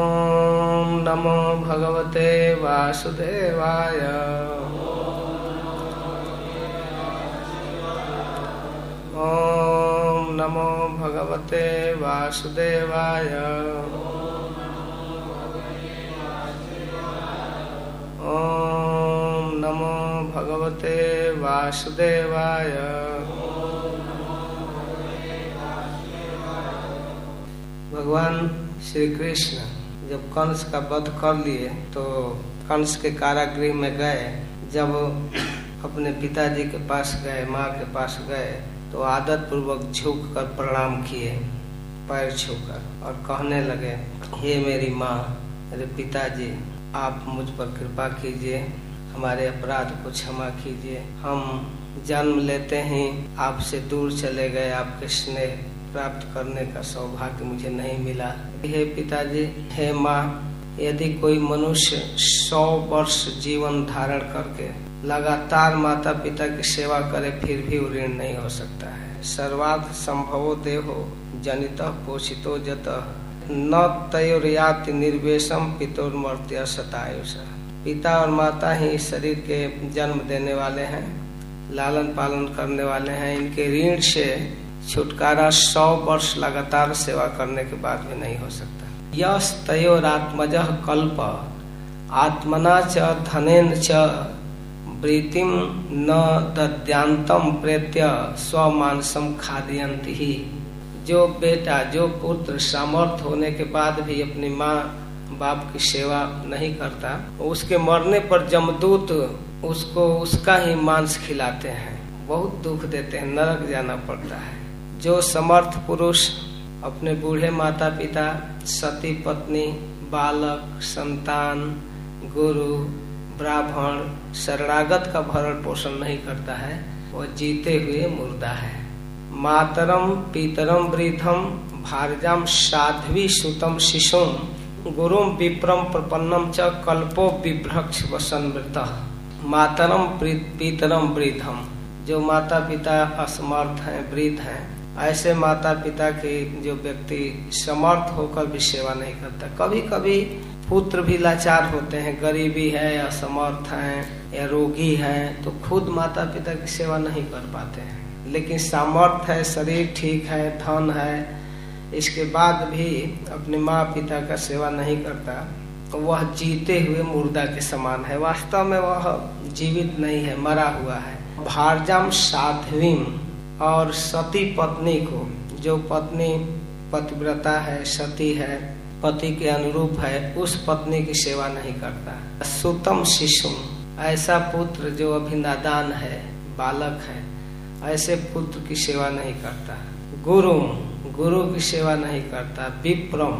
ॐ नमो भगवते वासुदेवाय। ॐ नमो भगवते वासुदेवाय। ॐ नमो भगवते वासुदेवाय। भगवान श्री कृष्ण। जब कंस का वध कर लिए तो कंस के कारागृह में गए। जब अपने पिताजी के पास गए, माँ के पास गए तो आदत पूर्वक झुक कर प्रणाम किए, पैर छूकर और कहने लगे, हे मेरी माँ, मेरे पिताजी, आप मुझ पर कृपा कीजिए, हमारे अपराध को क्षमा कीजिए। हम जन्म लेते ही आपसे दूर चले गए, आपके स्नेह प्राप्त करने का सौभाग्य मुझे नहीं मिला। हे पिताजी, हे माँ, यदि कोई मनुष्य सौ वर्ष जीवन धारण करके लगातार माता पिता की सेवा करे, फिर भी ऋण नहीं हो सकता है। सर्वार्थ संभवो देहो, जनित पोषितो जत। न तयोरियाति निर्वेशम पितोर्मर्त्य शतायुष पिता और माता ही शरीर के जन्म देने वाले हैं, लालन पालन करने वाले हैं। इनके ऋण से छुटकारा सौ वर्ष लगातार सेवा करने के बाद भी नहीं हो सकता। यश तयोरात्मज कल्प, आत्मना च धनेन च वृत्तिम न दद्यांतम प्रेत्य स्वमानसम खादयंती ही। जो बेटा, जो पुत्र सामर्थ होने के बाद भी अपनी माँ बाप की सेवा नहीं करता, उसके मरने पर जमदूत उसको उसका ही मांस खिलाते हैं। बहुत दुख देते हैं, नरक जाना पड़ता है। जो समर्थ पुरुष अपने बूढ़े माता पिता सती पत्नी, बालक, संतान, गुरु, ब्राह्मण, शरणागत का भरण पोषण नहीं करता है वो जीते हुए मुर्दा है। मातरम, पीतरम वृद्धम भारजाम साध्वी, सुतम, शिशुम, गुरुम, विप्रम, प्रपन्नम च, कल्पो विभ्रक्ष वसनमृत मातरम पीतरम वृद्धम जो माता पिता असमर्थ हैं वृद्ध हैं ऐसे माता पिता के जो व्यक्ति समर्थ होकर भी सेवा नहीं करता। कभी कभी पुत्र भी लाचार होते हैं, गरीबी है या समर्थ हैं या रोगी हैं तो खुद माता पिता की सेवा नहीं कर पाते हैं। लेकिन सामर्थ है, शरीर ठीक है, धन है, इसके बाद भी अपने माँ पिता का सेवा नहीं करता तो वह जीते हुए मुर्दा के समान है। वास्तव में वह जीवित नहीं है, मरा हुआ है। भारजाम साध्वीम और सती पत्नी को, जो पत्नी पतिव्रता है, सती है, पति के अनुरूप है, उस पत्नी की सेवा नहीं करता। सुतम शिशु ऐसा पुत्र जो अभी नादान है, बालक है, ऐसे पुत्र की सेवा नहीं करता। गुरु गुरु की सेवा नहीं करता। विप्रम,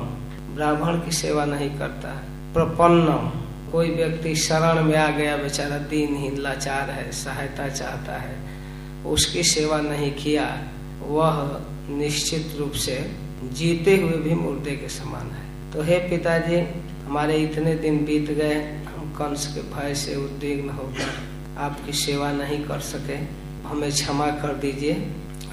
ब्राह्मण की सेवा नहीं करता। प्रपन्नम, कोई व्यक्ति शरण में आ गया, बेचारा दीनहीन, लाचार है, सहायता चाहता है। उसकी सेवा नहीं किया, वह निश्चित रूप से जीते हुए भी मुर्दे के समान है। तो हे पिताजी, हमारे इतने दिन बीत गए, हम कंस के भय से उद्विग्न होकर आपकी सेवा नहीं कर सके, हमें क्षमा कर दीजिए।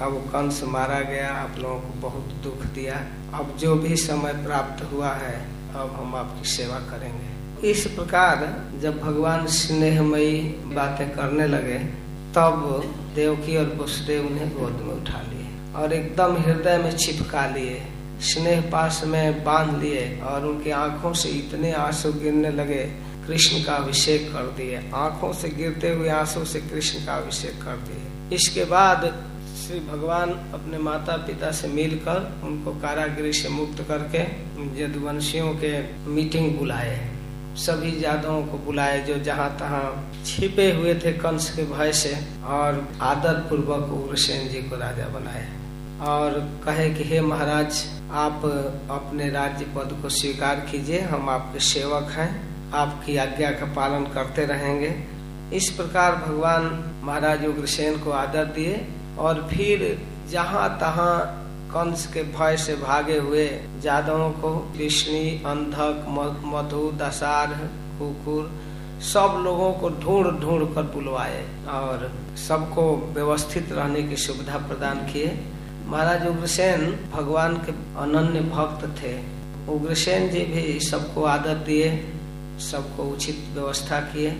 अब कंस मारा गया, आप लोगों को बहुत दुख दिया। अब जो भी समय प्राप्त हुआ है, अब हम आपकी सेवा करेंगे। इस प्रकार जब भगवान स्नेहमयी बातें करने लगे तब देवकी और वसुदेव उन्हें गोद में उठा लिए और एकदम हृदय में छिपका लिए, स्नेह पास में बाँध लिए और उनकी आँखों से इतने आँसू गिरने लगे, कृष्ण का अभिषेक कर दिए। आँखों से गिरते हुए आँसू से कृष्ण का अभिषेक कर दिए। इसके बाद श्री भगवान अपने माता पिता से मिलकर उनको कारागृह से मुक्त करके यदुवंशियों के मीटिंग बुलाए। सभी जादवों को बुलाए जो जहाँ तहाँ छिपे हुए थे कंस के भय से और आदर पूर्वक उग्रसेन जी को राजा बनाए। और कहे कि, हे महाराज, आप अपने राज्य पद को स्वीकार कीजिए, हम आपके सेवक हैं, आपकी आज्ञा का पालन करते रहेंगे। इस प्रकार भगवान महाराज उग्रसेन को आदर दिए और फिर जहाँ तहाँ कंस के भय से भागे हुए जादवों को कृष्णी, अंधक मधु, दसार, कुकुर, सब लोगों को ढूंढ ढूंढ कर बुलवाए और सबको व्यवस्थित रहने की सुविधा प्रदान किए। महाराज उग्रसेन भगवान के अनन्य भक्त थे। उग्रसेन जी भी सबको आदर दिए, सबको उचित व्यवस्था किए।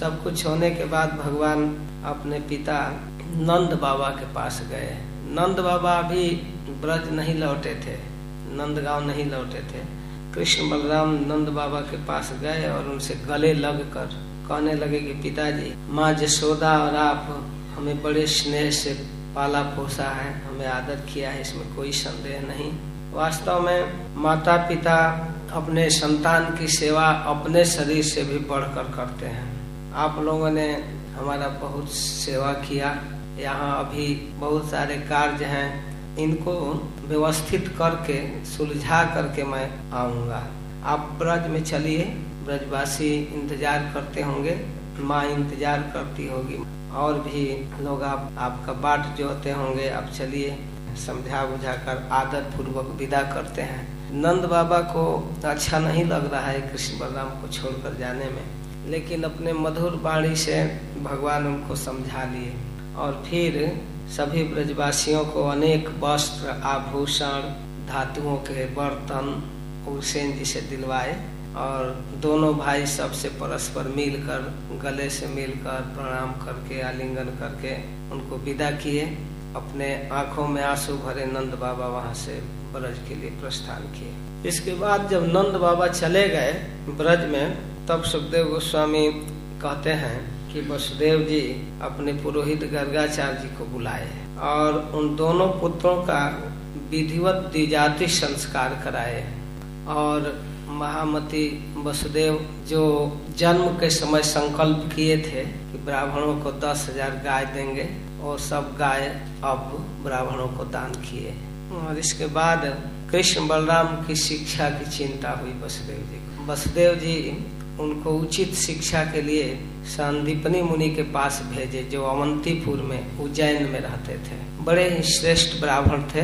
सब कुछ होने के बाद भगवान अपने पिता नंद बाबा के पास गए। नंद बाबा अभी ब्रज नहीं लौटे थे नंद गाँव नहीं लौटे थे। कृष्ण बलराम नंद बाबा के पास गए और उनसे गले लग कर कहने लगे कि पिताजी, माँ जसोदा और आप हमें बड़े स्नेह से पाला पोसा है, हमें आदर किया है, इसमें कोई संदेह नहीं। वास्तव में माता पिता अपने संतान की सेवा अपने शरीर से भी बढ़कर करते हैं। आप लोगों ने हमारा बहुत सेवा किया। यहाँ अभी बहुत सारे कार्य हैं। इनको व्यवस्थित करके, सुलझा करके मैं आऊँगा। आप ब्रज में चलिए, ब्रजवासी इंतज़ार करते होंगे, माँ इंतज़ार करती होगी। और भी लोग आप, आपका बाट जोते होंगे, आप चलिए, समझा बुझा कर आदर पूर्वक विदा करते हैं। नंद बाबा को अच्छा नहीं लग रहा है कृष्ण बलराम को छोड़कर जाने में, लेकिन अपने मधुर वाणी से भगवान उनको समझा लिए। और फिर सभी ब्रजवासियों को अनेक वस्त्र, आभूषण, धातुओं के बर्तन उसेन जी से दिलवाए और दोनों भाई सबसे परस्पर मिलकर, गले से मिलकर, प्रणाम करके, आलिंगन करके उनको विदा किए। अपने आँखों में आँसू भरे नंद बाबा वहाँ से ब्रज के लिए प्रस्थान किए। इसके बाद जब नंद बाबा चले गए ब्रज में, तब सुखदेव गोस्वामी कहते हैं कि वसुदेव जी अपने पुरोहित गर्गाचार्य जी को बुलाए और उन दोनों पुत्रों का विधिवत द्विजाति संस्कार कराए। और महामती वसुदेव जो जन्म के समय संकल्प किए थे कि ब्राह्मणों को दस हज़ार गाय देंगे और सब गाय अब ब्राह्मणों को दान किए। और इसके बाद कृष्ण बलराम की शिक्षा की चिंता हुई वसुदेव जी को। वसुदेव जी उनको उचित शिक्षा के लिए संदीपनी मुनि के पास भेजे, जो अवंतीपुर में उज्जैन में रहते थे। बड़े ही श्रेष्ठ ब्राह्मण थे।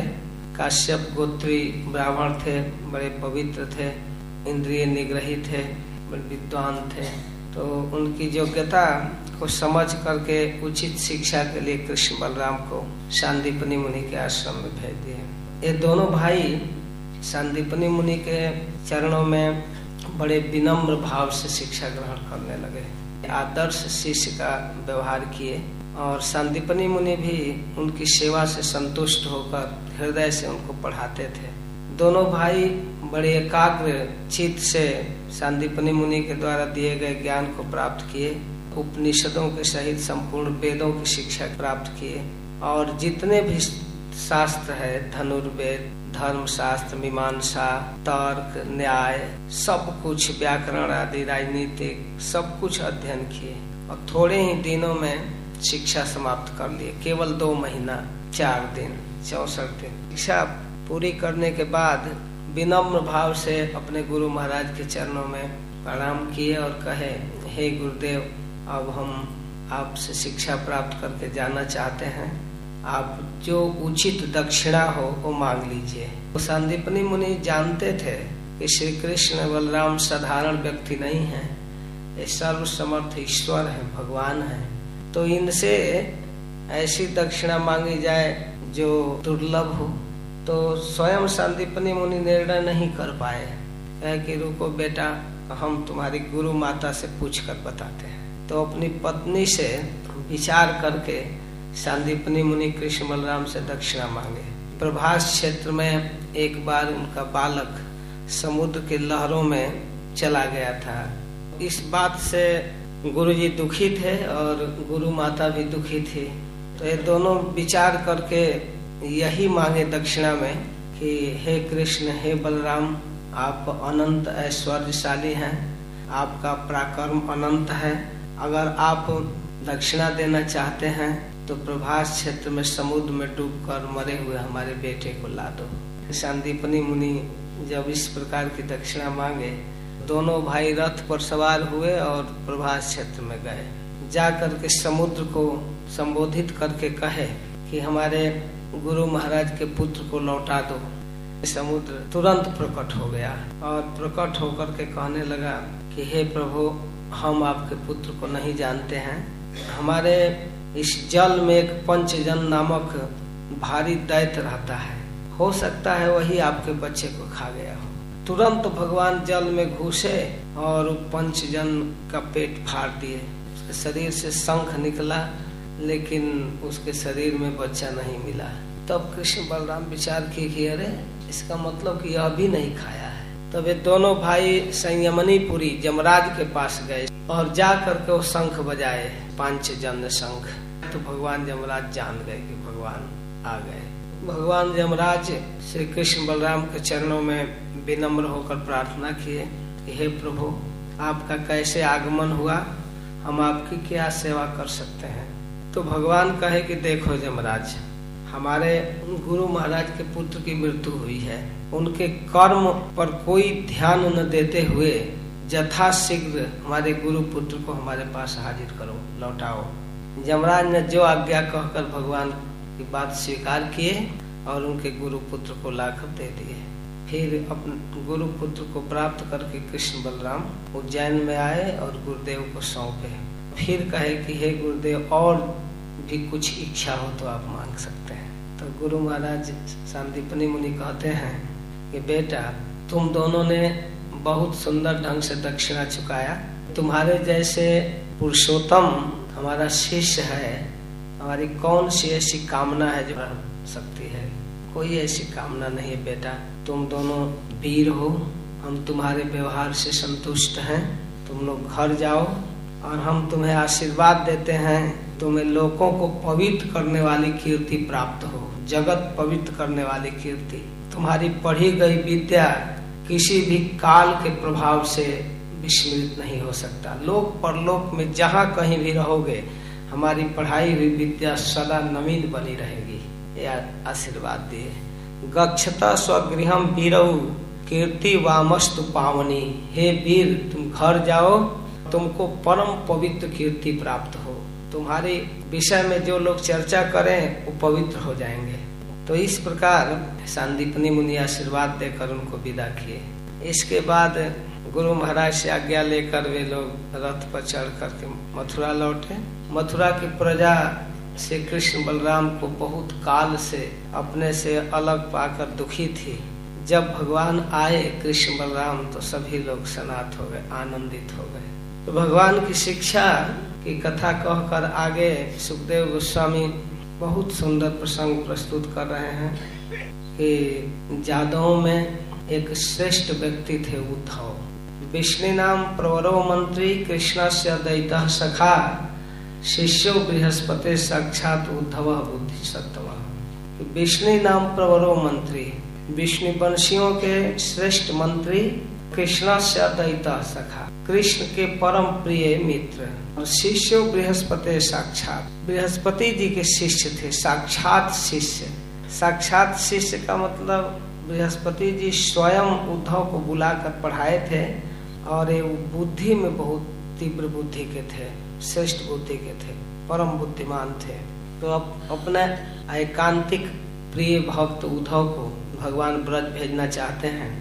काश्यप गोत्री ब्राह्मण थे, बड़े पवित्र थे, इंद्रिय निग्रही थे, बड़े विद्वान थे। तो उनकी योग्यता को समझ करके उचित शिक्षा के लिए कृष्ण बलराम को शांतिपनी मुनि के आश्रम में भेज दिए। ये दोनों भाई शांतिपनी मुनि के चरणों में बड़े विनम्र भाव से शिक्षा ग्रहण करने लगे। आदर्श शिष्य का व्यवहार किए और शांतिपनी मुनि भी उनकी सेवा से संतुष्ट होकर हृदय से उनको पढ़ाते थे। दोनों भाई बड़े एकाग्र चित्त से शांतिपनी मुनि के द्वारा दिए गए ज्ञान को प्राप्त किए, उपनिषदों के सहित संपूर्ण वेदों की शिक्षा प्राप्त किए और जितने भी शास्त्र है, धनुर्वेद धर्म, शास्त्र, मीमांसा, तर्क, न्याय, सब कुछ व्याकरण आदि, राजनीतिक, सब कुछ अध्ययन किए और थोड़े ही दिनों में शिक्षा समाप्त कर लिए। केवल दो महीना, चार दिन, चौसठ दिन। शिक्षा पूरी करने के बाद विनम्र भाव से अपने गुरु महाराज के चरणों में प्रणाम किए और कहे, हे गुरुदेव, अब हम आपसे शिक्षा प्राप्त करके जाना चाहते हैं। आप जो उचित दक्षिणा हो, वो मांग लीजिए। संदीपनी मुनि जानते थे कि श्री कृष्ण बलराम साधारण व्यक्ति नहीं है। ये सर्व समर्थ ईश्वर है, भगवान है। तो इनसे ऐसी दक्षिणा मांगी जाए जो दुर्लभ हो तो स्वयं संदीपनी मुनि निर्णय नहीं कर पाए। कहे कि, रुको बेटा, हम तुम्हारी गुरु माता से पूछ कर बताते हैं। तो अपनी पत्नी से विचार करके संदीपनी मुनि कृष्ण बलराम से दक्षिणा मांगे। प्रभास क्षेत्र में एक बार उनका बालक समुद्र के लहरों में चला गया था। इस बात से गुरु जी दुखी थे और गुरु माता भी दुखी थी तो ये दोनों विचार करके यही मांगे दक्षिणा में कि हे कृष्ण, हे बलराम, आप अनंत ऐश्वर्यशाली हैं। आपका पराक्रम अनंत है। अगर आप दक्षिणा देना चाहते हैं तो प्रभास क्षेत्र में समुद्र में डूबकर मरे हुए हमारे बेटे को ला दो संदीपनी मुनि जब इस प्रकार की दक्षिणा मांगे, दोनों भाई रथ पर सवार हुए और प्रभास क्षेत्र में गए। जा करके समुद्र को संबोधित करके कहे कि हमारे गुरु महाराज के पुत्र को लौटा दो। समुद्र तुरंत प्रकट हो गया और प्रकट होकर के कहने लगा कि, हे प्रभु, हम आपके पुत्र को नहीं जानते हैं। हमारे इस जल में एक पंचजन नामक भारी दैत्य रहता है। हो सकता है वही आपके बच्चे को खा गया हो। तुरंत भगवान जल में घुसे और पंचजन का पेट फाड़ दिए। उसके शरीर से शंख निकला, लेकिन उसके शरीर में बच्चा नहीं मिला। तब कृष्ण बलराम विचार किए कि अरे, इसका मतलब कि यह भी नहीं खाया है। तब ये दोनों भाई संयमनीपुरी जमराज के पास गए और जा करके वो शंख बजाए पाँच जन शंख। तो भगवान जमराज जान गए कि भगवान आ गए। भगवान जमराज श्री कृष्ण बलराम के चरणों में विनम्र होकर प्रार्थना किए कि, हे प्रभु, आपका कैसे आगमन हुआ? हम आपकी क्या सेवा कर सकते हैं? तो भगवान कहे कि, देखो जमराज हमारे गुरु महाराज के पुत्र की मृत्यु हुई है। उनके कर्म पर कोई ध्यान न देते हुए यथा शीघ्र हमारे गुरु पुत्र को हमारे पास हाजिर करो। लौटाओ। जमराज ने जो आज्ञा कहकर भगवान की बात स्वीकार किए और उनके गुरु पुत्र को लाकर दे दिए। फिर अपने गुरु पुत्र को प्राप्त करके कृष्ण बलराम उज्जैन में आए और गुरुदेव को सौंपे। फिर कहे कि, हे गुरुदेव, और भी कुछ इच्छा हो तो आप मांग सकते हैं। तो गुरु महाराज शांतिपनी मुनि कहते हैं कि, बेटा, तुम दोनों ने बहुत सुंदर ढंग से दक्षिणा चुकाया। तुम्हारे जैसे पुरुषोत्तम हमारा शिष्य है, हमारी कौन सी ऐसी कामना है जो सकती है? कोई ऐसी कामना नहीं है, बेटा। तुम दोनों वीर हो, हम तुम्हारे व्यवहार से संतुष्ट हैं। तुम लोग घर जाओ और हम तुम्हें आशीर्वाद देते हैं। तुम्हें लोगों को पवित्र करने वाली कीर्ति प्राप्त हो, जगत पवित्र करने वाली कीर्ति। तुम्हारी पढ़ी गई विद्या किसी भी काल के प्रभाव से विस्मृत नहीं हो सकता। लोक परलोक में जहाँ कहीं भी रहोगे, हमारी पढ़ाई हुई विद्या सदा नवीन बनी रहेगी। यह आशीर्वाद दिए। गक्षता स्वगृह वीरऊ कीर्ति वामस्तु पावनी। हे वीर, तुम घर जाओ, तुमको परम पवित्र कीर्ति प्राप्त हो। तुम्हारे विषय में जो लोग चर्चा करें, वो पवित्र हो जाएँगे। तो इस प्रकार संदीपनी मुनि आशीर्वाद देकर उनको विदा किए। इसके बाद गुरु महाराज से आज्ञा लेकर वे लोग रथ पर चढ़ करके मथुरा लौटे। मथुरा की प्रजा श्री कृष्ण बलराम को बहुत काल से अपने से अलग पाकर दुखी थी। जब भगवान आए कृष्ण बलराम तो सभी लोग सनात हो गए, आनंदित हो गए। तो भगवान की शिक्षा की कथा कहकर आगे सुखदेव गोस्वामी बहुत सुंदर प्रसंग प्रस्तुत कर रहे हैं कि जादव में एक श्रेष्ठ व्यक्ति थे उद्धव। विष्णु नाम प्रवरो मंत्री कृष्ण से दैत सखा। शिष्यो बृहस्पति साक्षात उद्धव बुद्धि सत्व विष्णु नाम प्रवरो मंत्री। विष्णु वंशियों के श्रेष्ठ मंत्री कृष्ण से दैत सखा। कृष्ण के परम प्रिय मित्र। और शिष्य बृहस्पति साक्षात। बृहस्पति जी के शिष्य थे। साक्षात शिष्य। साक्षात शिष्य का मतलब बृहस्पति जी स्वयं उद्धव को बुलाकर पढ़ाए थे। और ये बुद्धि में बहुत तीव्र बुद्धि के थे, श्रेष्ठ बुद्धि के थे, परम बुद्धिमान थे। तो अब अपने एकांतिक प्रिय भक्त उद्धव को भगवान ब्रज भेजना चाहते हैं।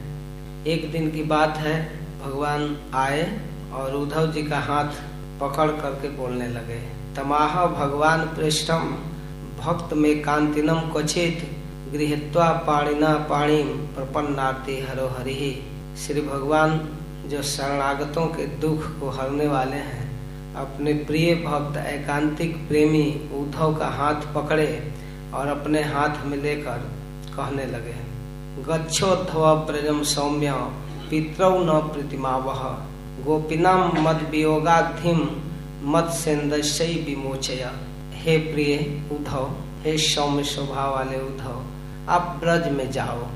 एक दिन की बात है, भगवान आए और उद्धव जी का हाथ पकड़ करके बोलने लगे, तमाह भगवान पृष्ठम भक्त में कांतिनम क्वचित, गृहत्वा पाणिना पाणी प्रपन्नार्थी हरो हरि। श्री भगवान जो शरणागतों के दुख को हरने वाले हैं, अपने प्रिय भक्त एकांतिक प्रेमी उद्धव का हाथ पकड़े और अपने हाथ में लेकर कहने लगे, गच्छोद्धव ब्रजम सौम्य, पितरौ न प्रतिमा वह गोपिना मद वियोगाधिम मत सेंदशई विमोचय। हे प्रिय उद्धव, हे सौम्य स्वभाव वाले उद्धव, आप ब्रज में जाओ।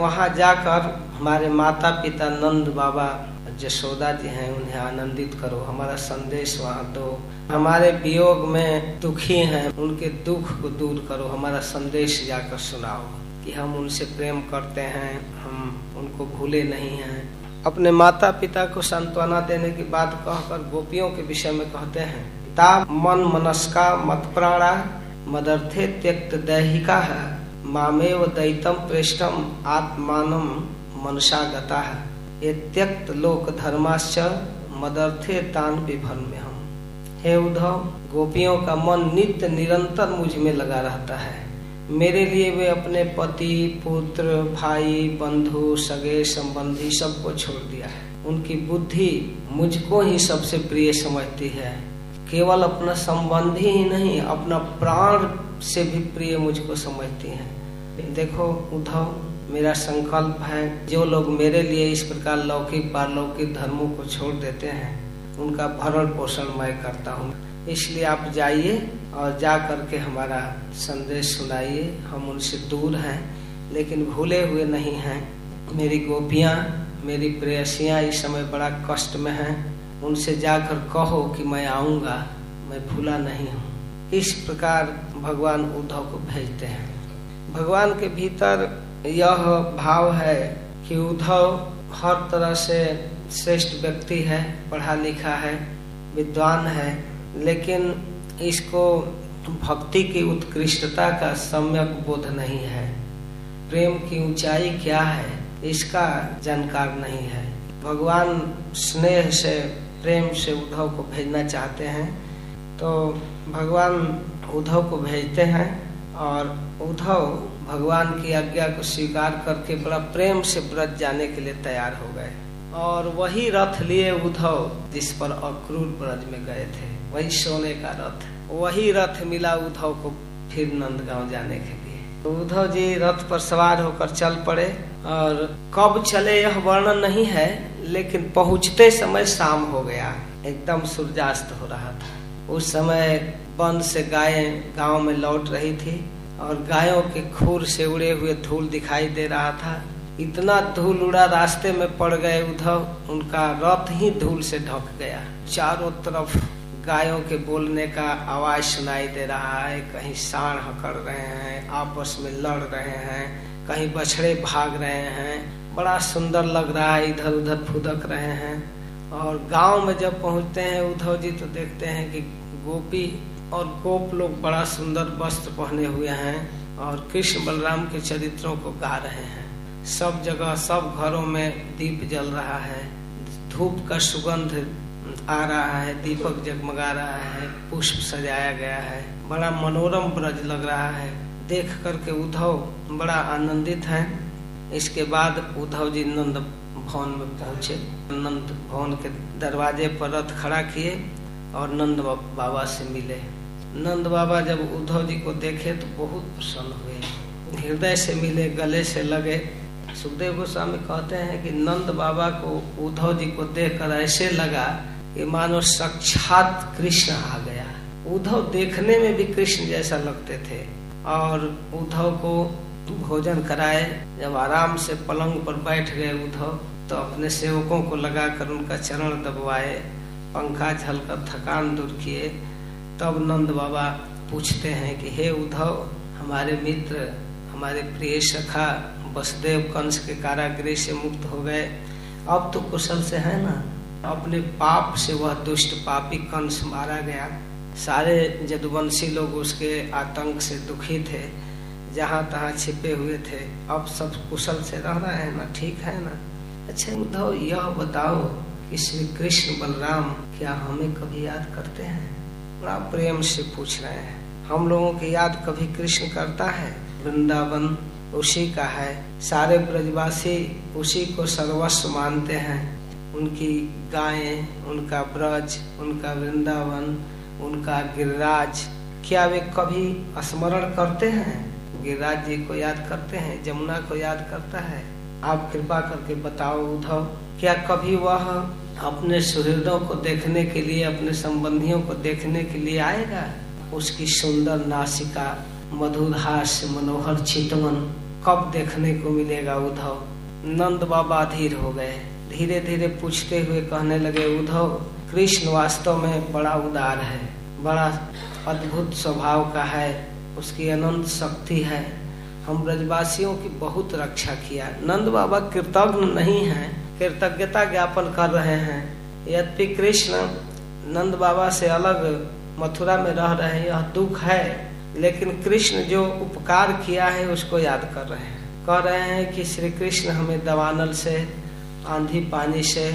वहाँ जाकर हमारे माता पिता नंद बाबा जशोदा जी हैं, उन्हें आनंदित करो। हमारा संदेश वहाँ दो। हमारे वियोग में दुखी हैं, उनके दुख को दूर करो। हमारा संदेश जाकर सुनाओ कि हम उनसे प्रेम करते हैं, हम उनको भूले नहीं हैं। अपने माता पिता को सांत्वना देने की बात कहकर गोपियों के विषय में कहते हैं, ता मन मनस्का मत प्राणा मदर्थे त्यक्त दैहिका है। मामेव दैतम प्रेष्ठम आत्मान मनसा गता है। त्यक्त लोक धर्माश्च मदर्थे तान विभन में हम हे उद्धव, गोपियों का मन नित्य निरंतर मुझमें लगा रहता है। मेरे लिए वे अपने पति, पुत्र, भाई, बंधु, सगे, संबंधी सबको छोड़ दिया है। उनकी बुद्धि मुझको ही सबसे प्रिय समझती है। केवल अपना संबंध ही नहीं, अपना प्राण से भी प्रिय मुझको समझती है। देखो, उद्धव, मेरा संकल्प है, जो लोग मेरे लिए इस प्रकार लौकिक, पारलौकिक धर्मों को छोड़ देते हैं, उनका भरण पोषण मैं करता हूँ। इसलिए आप जाइए और जा करके हमारा संदेश सुनाइए। हम उनसे दूर हैं, लेकिन भूले हुए नहीं हैं। मेरी गोपियाँ, मेरी प्रेयसियाँ इस समय बड़ा कष्ट में हैं। उनसे जाकर कहो कि मैं आऊँगा, मैं भूला नहीं हूँ। इस प्रकार भगवान उद्धव को भेजते हैं। भगवान के भीतर यह भाव है कि उद्धव हर तरह से श्रेष्ठ व्यक्ति है, पढ़ा लिखा है, विद्वान है, लेकिन इसको भक्ति की उत्कृष्टता का सम्यक बोध नहीं है। प्रेम की ऊंचाई क्या है, इसका जानकार नहीं है। भगवान स्नेह से प्रेम से उद्धव को भेजना चाहते हैं तो भगवान उद्धव को भेजते हैं और उद्धव भगवान की आज्ञा को स्वीकार करके बड़ा प्रेम से व्रत जाने के लिए तैयार हो गए। और वही रथ लिए उद्धव, जिस पर अक्रूर ब्रज में गए थे। वही सोने का रथ। वही रथ मिला उद्धव को फिर नंदगांव जाने के लिए। तो उद्धव जी रथ पर सवार होकर चल पड़े और कब चले यह वर्णन नहीं है लेकिन पहुँचते समय शाम हो गया। एकदम सूर्यास्त हो रहा था। उस समय वन से गाय गाँव में लौट रही थी और गायों के खूर से उड़े हुए धूल दिखाई दे रहा था। इतना धूल उड़ा रास्ते में पड़ गए उद्धव उनका रथ ही धूल से ढक गया। चारों तरफ़ गायों के बोलने का आवाज़ सुनाई दे रहा है। कहीं साण हकड़ रहे हैं, आपस में लड़ रहे हैं, कहीं बछड़े भाग रहे हैं। बड़ा सुंदर लग रहा है, इधर उधर फुदक रहे हैं। और गाँव में जब पहुँचते हैं उद्धव जी तो देखते हैं कि गोपी और गोप लोग बड़ा सुंदर वस्त्र पहने हुए हैं और कृष्ण बलराम के चरित्रों को गा रहे हैं। सब जगह, सब घरों में दीप जल रहा है। धूप का सुगंध आ रहा है, दीपक जगमगा रहा है, पुष्प सजाया गया है। बड़ा मनोरम ब्रज लग रहा है। देख करके उद्धव बड़ा आनंदित है। इसके बाद उद्धव जी नंद भवन में पहुँचे। नंद भवन के दरवाजे पर रथ खड़ा किए और नंद बाबा से मिले। नंद बाबा जब उद्धव जी को देखे तो बहुत प्रसन्न हुए। हृदय से मिले, गले से लगे। सुखदेव गोस्वामी कहते हैं कि नंद बाबा को उद्धव जी को देखकर ऐसे लगा कि मानो साक्षात कृष्ण आ गया। उद्धव देखने में भी कृष्ण जैसा लगते थे और उद्धव को भोजन कराए, जब आराम से पलंग पर बैठ गए उद्धव तो अपने सेवकों को लगाकर उनका चरण दबवाए। पंखा झलकर थकान दूर किए। तब नंद बाबा पूछते हैं कि, हे उद्धव, हमारे मित्र, हमारे प्रिय सखा, वसुदेव कंस के कारागृह से मुक्त हो गए। अब तो कुशल से है ना? अपने पाप से वह दुष्ट पापी कंस मारा गया। सारे जदुवंशी लोग उसके आतंक से दुखी थे। जहाँ तहाँ छिपे हुए थे। अब सब कुशल से रह रहे हैं ना, ठीक है ना? अच्छा उद्धव यह बताओ कि श्री कृष्ण बलराम क्या हमें कभी याद करते हैं? बड़ा प्रेम से पूछ रहे हैं। हम लोगों की याद कभी कृष्ण करता है? वृंदावन उसी का है। सारे ब्रजवासी उसी को सर्वस्व मानते हैं। उनकी गायें, उनका ब्रज, उनका वृंदावन, उनका गिरिराज, क्या वे कभी स्मरण करते हैं? गिरिराज जी को याद करते हैं, जमुना को याद करता है। आप कृपा करके बताओ उद्धव, क्या कभी वह अपने सुहृदों को देखने के लिए, अपने संबंधियों को देखने के लिए आएगा? उसकी सुंदर नासिका मधुर हास्य मनोहर चितवन कब देखने को मिलेगा उद्धव? नंद बाबा धीर हो गए। धीरे धीरे पूछते हुए कहने लगे, उद्धव, कृष्ण वास्तव में बड़ा उदार है, बड़ा अद्भुत स्वभाव का है। उसकी अनंत शक्ति है। हम ब्रजवासियों की बहुत रक्षा किया नंद बाबा कृतज्ञ नहीं है, कृतज्ञता ज्ञापन कर रहे हैं। यद्यपि कृष्ण नंद बाबा से अलग मथुरा में रह रहे हैं, यह दुख है, लेकिन कृष्ण जो उपकार किया है उसको याद कर रहे हैं। कह रहे हैं कि श्री कृष्ण हमें दवानल से, आंधी पानी से,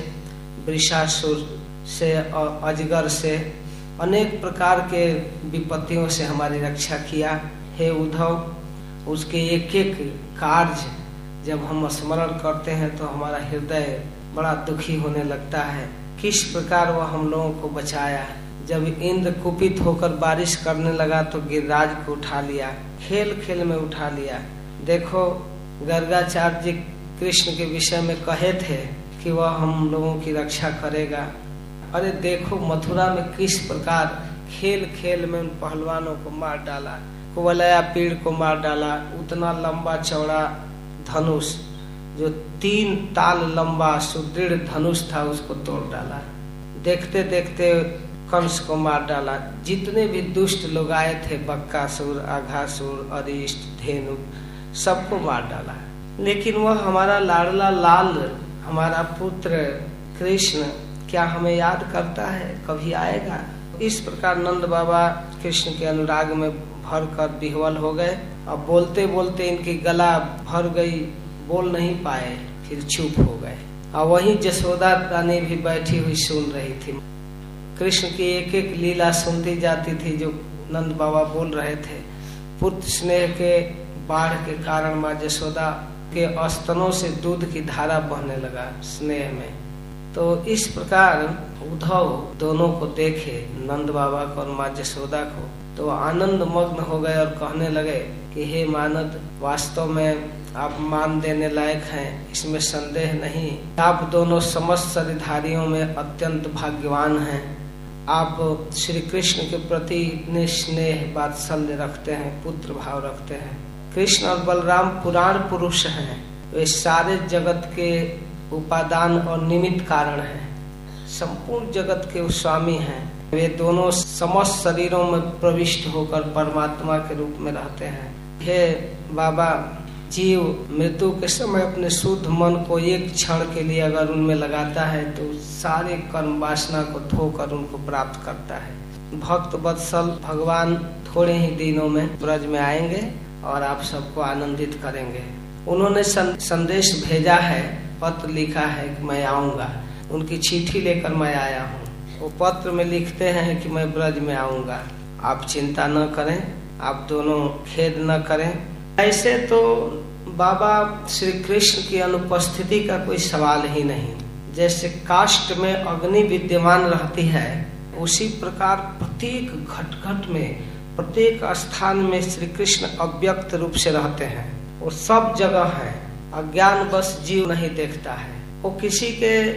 वृषासुर से और अजगर से अनेक प्रकार के विपत्तियों से हमारी रक्षा किया। हे उद्धव, उसके एक एक कार्य जब हम स्मरण करते हैं तो हमारा हृदय बड़ा दुखी होने लगता है। किस प्रकार वह हम लोगों को बचाया जब इंद्र कुपित होकर बारिश करने लगा तो गिरिराज को उठा लिया खेल खेल में उठा लिया। देखो, गर्गाचार्य कृष्ण के विषय में कहे थे कि वह हम लोगों की रक्षा करेगा। अरे देखो, मथुरा में किस प्रकार खेल खेल में उन पहलवानों को मार डाला। कुवलया पीड़ को मार डाला। उतना लंबा चौड़ा धनुष, जो तीन ताल लंबा सुदृढ़ धनुष था, उसको तोड़ डाला। देखते देखते कंस को मार डाला। जितने भी दुष्ट लोग आए थे, बक्कासुर, आघासुर, अरिष्ट, धेनु, सबको मार डाला। लेकिन वह हमारा लाडला लाल, हमारा पुत्र कृष्ण क्या हमें याद करता है? कभी आएगा। इस प्रकार नंद बाबा कृष्ण के अनुराग में भर कर विह्वल हो गए। अब बोलते बोलते इनकी गला भर गई, बोल नहीं पाए, फिर चुप हो गए। और वही जसोदा रानी भी बैठी हुई सुन रही थी। कृष्ण की एक एक लीला सुनती जाती थी जो नंद बाबा बोल रहे थे। पुत्र स्नेह के बाढ़ के कारण माँ जसोदा के अस्तनों से दूध की धारा बहने लगा स्नेह में। तो इस प्रकार उद्धव दोनों को देखे, नंद बाबा को और माँ जसोदा को। तो आनंद मग्न हो गए और कहने लगे कि, हे मानद, वास्तव में आप मान देने लायक हैं, इसमें संदेह नहीं। आप दोनों समस्त शरीधारियों में अत्यंत भाग्यवान हैं। आप श्री कृष्ण के प्रति इतने स्नेह वात्सल्य रखते हैं, पुत्र भाव रखते हैं। कृष्ण और बलराम पुराण पुरुष हैं। वे सारे जगत के उपादान और निमित्त कारण है। संपूर्ण जगत के स्वामी हैं। वे दोनों समस्त शरीरों में प्रविष्ट होकर परमात्मा के रूप में रहते हैं। हे बाबा, जीव मृत्यु के समय अपने शुद्ध मन को एक क्षण के लिए अगर उनमें लगाता है तो सारे कर्म वासना को धोकर उनको प्राप्त करता है। भक्त वत्सल भगवान थोड़े ही दिनों में ब्रज में आएँगे और आप सबको आनंदित करेंगे। उन्होंने संदेश भेजा है पत्र लिखा है कि मैं आऊँगा। उनकी चिट्ठी लेकर मैं आया हूँ। वो पत्र में लिखते हैं कि मैं ब्रज में आऊँगा। आप चिंता न करें, आप दोनों खेद न करें। ऐसे तो बाबा श्री कृष्ण की अनुपस्थिति का कोई सवाल ही नहीं। जैसे काष्ट में अग्नि विद्यमान रहती है, उसी प्रकार प्रत्येक घट घट में, प्रत्येक स्थान में श्री कृष्ण अव्यक्त रूप से रहते हैं। वो सब जगह है। अज्ञान बस जीव नहीं देखता है। वो किसी के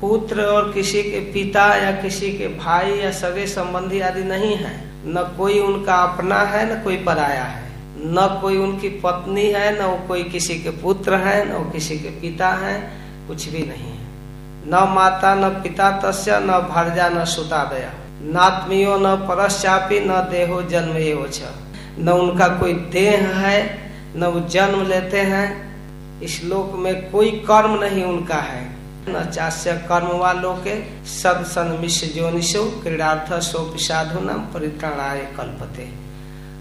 पुत्र और किसी के पिता या किसी के भाई या सगे संबंधी आदि नहीं है। न कोई उनका अपना है, न कोई पराया है। न कोई उनकी पत्नी है, न वो कोई किसी के पुत्र है, न वो किसी के पिता है, कुछ भी नहीं है। न माता, न पिता तस्य, न भरजा, न सुता दया। नात्मियो न परश्चापी न देहो जन्म एवच। न उनका कोई देह है, न वो जन्म लेते हैं इस लोक में कोई कर्म नहीं उनका है। न चास्य कर्म वालों के सद सन मिश्र जोनिशो क्रीडार्थ सो साधु नाम परित्राणाय कल्पते।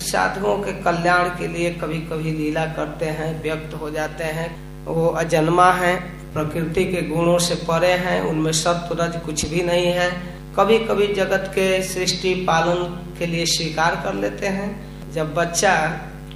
साधुओं के कल्याण के लिए कभी कभी लीला करते हैं, व्यक्त हो जाते हैं। वो अजन्मा है, प्रकृति के गुणों से परे हैं, उनमें सत्व रज कुछ भी नहीं है। कभी कभी जगत के सृष्टि पालन के लिए स्वीकार कर लेते हैं। जब बच्चा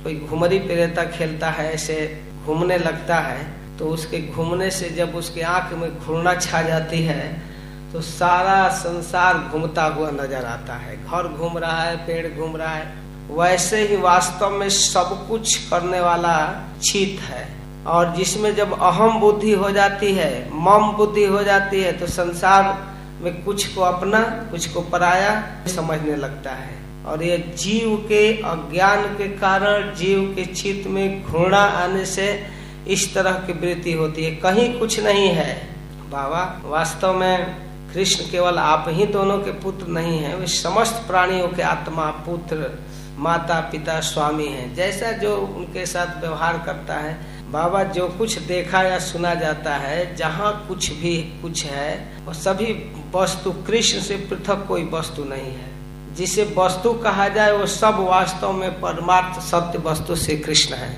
कोई घुमरी प्रेता खेलता है, ऐसे घूमने लगता है तो उसके घूमने से जब उसके आँख में घूर्णा छा जाती है तो सारा संसार घूमता हुआ नज़र आता है। घर घूम रहा है, पेड़ घूम रहा है। वैसे ही वास्तव में सब कुछ करने वाला चित है। और जिसमें जब अहम बुद्धि हो जाती है, मम बुद्धि हो जाती है तो संसार में कुछ को अपना, कुछ को पराया, समझने लगता है। और ये जीव के अज्ञान के कारण, जीव के चित्त में घृणा आने से इस तरह की वृत्ति होती है। कहीं कुछ नहीं है। बाबा, वास्तव में कृष्ण केवल आप ही दोनों के पुत्र नहीं है। वे समस्त प्राणियों के आत्मा, पुत्र, माता, पिता, स्वामी हैं। जैसा जो उनके साथ व्यवहार करता है, बाबा जो कुछ देखा या सुना जाता है, जहाँ कुछ भी कुछ है, वो सभी वस्तु कृष्ण से पृथक कोई वस्तु नहीं है। जिसे वस्तु कहा जाए, वो सब वास्तव में परमार्थ सत्य वस्तु श्री कृष्ण है।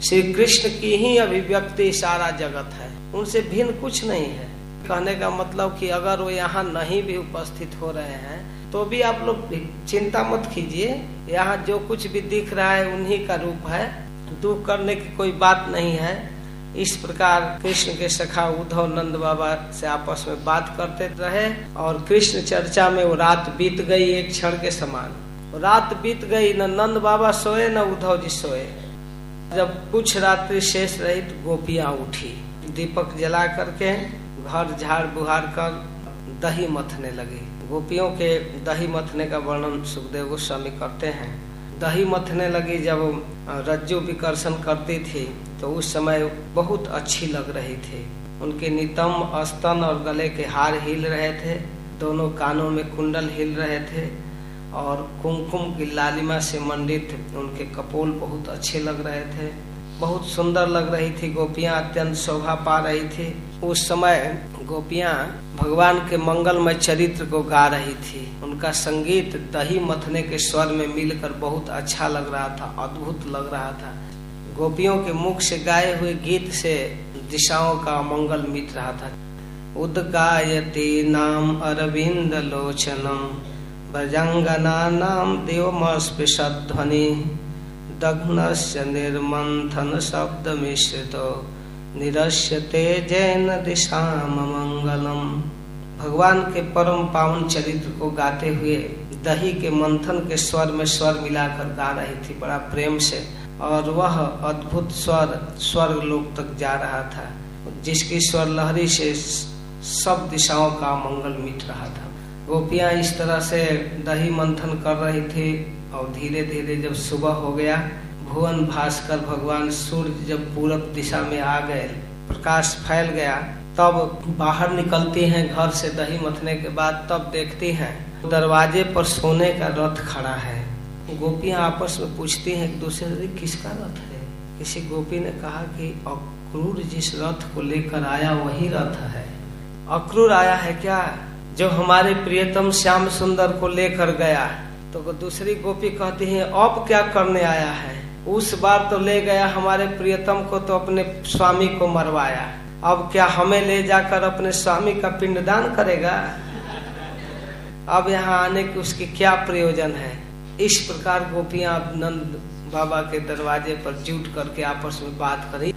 श्री कृष्ण की ही अभिव्यक्ति सारा जगत है। उनसे भिन्न कुछ नहीं है। कहने का मतलब कि अगर वो यहाँ नहीं भी उपस्थित हो रहे हैं तो भी आप लोग चिंता मत कीजिए। यहाँ जो कुछ भी दिख रहा है, उन्हीं का रूप है। दुख करने की कोई बात नहीं है। इस प्रकार कृष्ण के सखा उद्धव नंद बाबा से आपस में बात करते रहे और कृष्ण चर्चा में वो रात बीत गई एक क्षण के समान। रात बीत गई, न नंद बाबा सोए, न उद्धव जी सोए। जब कुछ रात्रि शेष रही तो गोपियाँ उठी। दीपक जला करके घर झाड़ बुहार कर दही मथने लगी। गोपियों के दही मथने का वर्णन सुखदेव गोस्वामी करते हैं। दही मथने लगी जब रज्जु विकर्षण करती थी तो उस समय बहुत अच्छी लग रही थी। उनके नितम स्तन और गले के हार हिल रहे थे, दोनों कानों में कुंडल हिल रहे थे, और कुमकुम की लालिमा से मंडित उनके कपोल बहुत अच्छे लग रहे थे। बहुत सुंदर लग रही थी गोपियाँ, अत्यंत शोभा पा रही थी। उस समय गोपियाँ भगवान के मंगलमय चरित्र को गा रही थी। उनका संगीत दही मथने के स्वर में मिलकर बहुत अच्छा लग रहा था, अद्भुत लग रहा था। गोपियों के मुख से गाए हुए गीत से दिशाओं का मंगल मिट रहा था। उदगायती नाम अरविंद लोचनम भजंगना नाम देव देवमस्पृशध्वनि दग्नस्य निर्मंथन शब्द मिश्रित निरस्यते जैन दिशा मंगलम भगवान के परम पावन चरित्र को गाते हुए दही के मंथन के स्वर में स्वर मिलाकर गा रही थी। बड़ा प्रेम से। और वह अद्भुत स्वर स्वर्ग लोक तक जा रहा था, जिसकी स्वर लहरी से सब दिशाओं का मंगल मिट रहा था। गोपियाँ इस तरह से दही मंथन कर रही थी और धीरे धीरे जब सुबह हो गया, भुवन भास्कर भगवान सूर्य जब पूरब दिशा में आ गए, प्रकाश फैल गया, तब बाहर निकलती हैं घर से दही मथने के बाद तब देखती हैं, दरवाजे पर सोने का रथ खड़ा है। गोपियाँ आपस में पूछती हैं, एक दूसरे से किसका रथ है? किसी गोपी ने कहा कि, अक्रूर जिस रथ को लेकर आया, वही रथ है। अक्रूर आया है क्या? जो हमारे प्रियतम श्याम सुंदर को लेकर गया तो दूसरी गोपी कहती है, अब क्या करने आया है? उस बार तो ले गया हमारे प्रियतम को तो अपने स्वामी को मरवाया। अब क्या हमें ले जाकर अपने स्वामी का पिंडदान करेगा? अब यहाँ आने की उसकी क्या प्रयोजन है? इस प्रकार गोपियाँ नंद बाबा के दरवाजे पर जुट करके आपस में बात करी।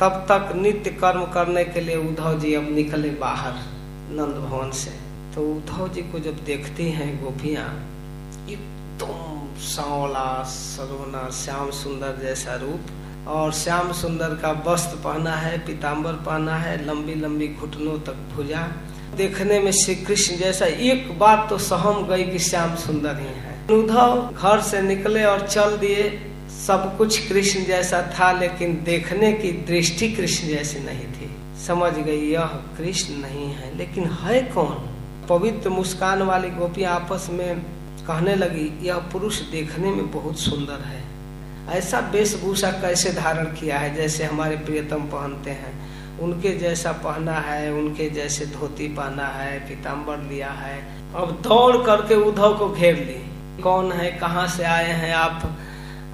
तब तक नित्य कर्म करने के लिए उद्धव जी अब निकले बाहर नंद भवन से। तो उद्धव जी को जब देखती हैं गोपियाँ एकदम सांवला सरोना, श्याम सुंदर जैसा रूप। और श्याम सुंदर का वस्त्र पहना है पीताम्बर पहना है, लंबी लंबी घुटनों तक भुजा। देखने में श्री कृष्ण जैसा एक बात तो सहम गई कि श्याम सुंदर ही है। उद्धव घर से निकले और चल दिए। सब कुछ कृष्ण जैसा था, लेकिन देखने की दृष्टि कृष्ण जैसी नहीं थी। समझ गई, यह कृष्ण नहीं है। लेकिन है कौन? पवित्र मुस्कान वाली गोपियाँ आपस में कहने लगी, यह पुरुष देखने में बहुत सुंदर है। ऐसा वेशभूषा कैसे धारण किया है जैसे हमारे प्रियतम पहनते हैं? उनके जैसा पहना है, उनके जैसे धोती पहना है पीताम्बर लिया है। अब दौड़ करके उद्धव को घेर ली। कौन है, कहाँ से आए हैं, आप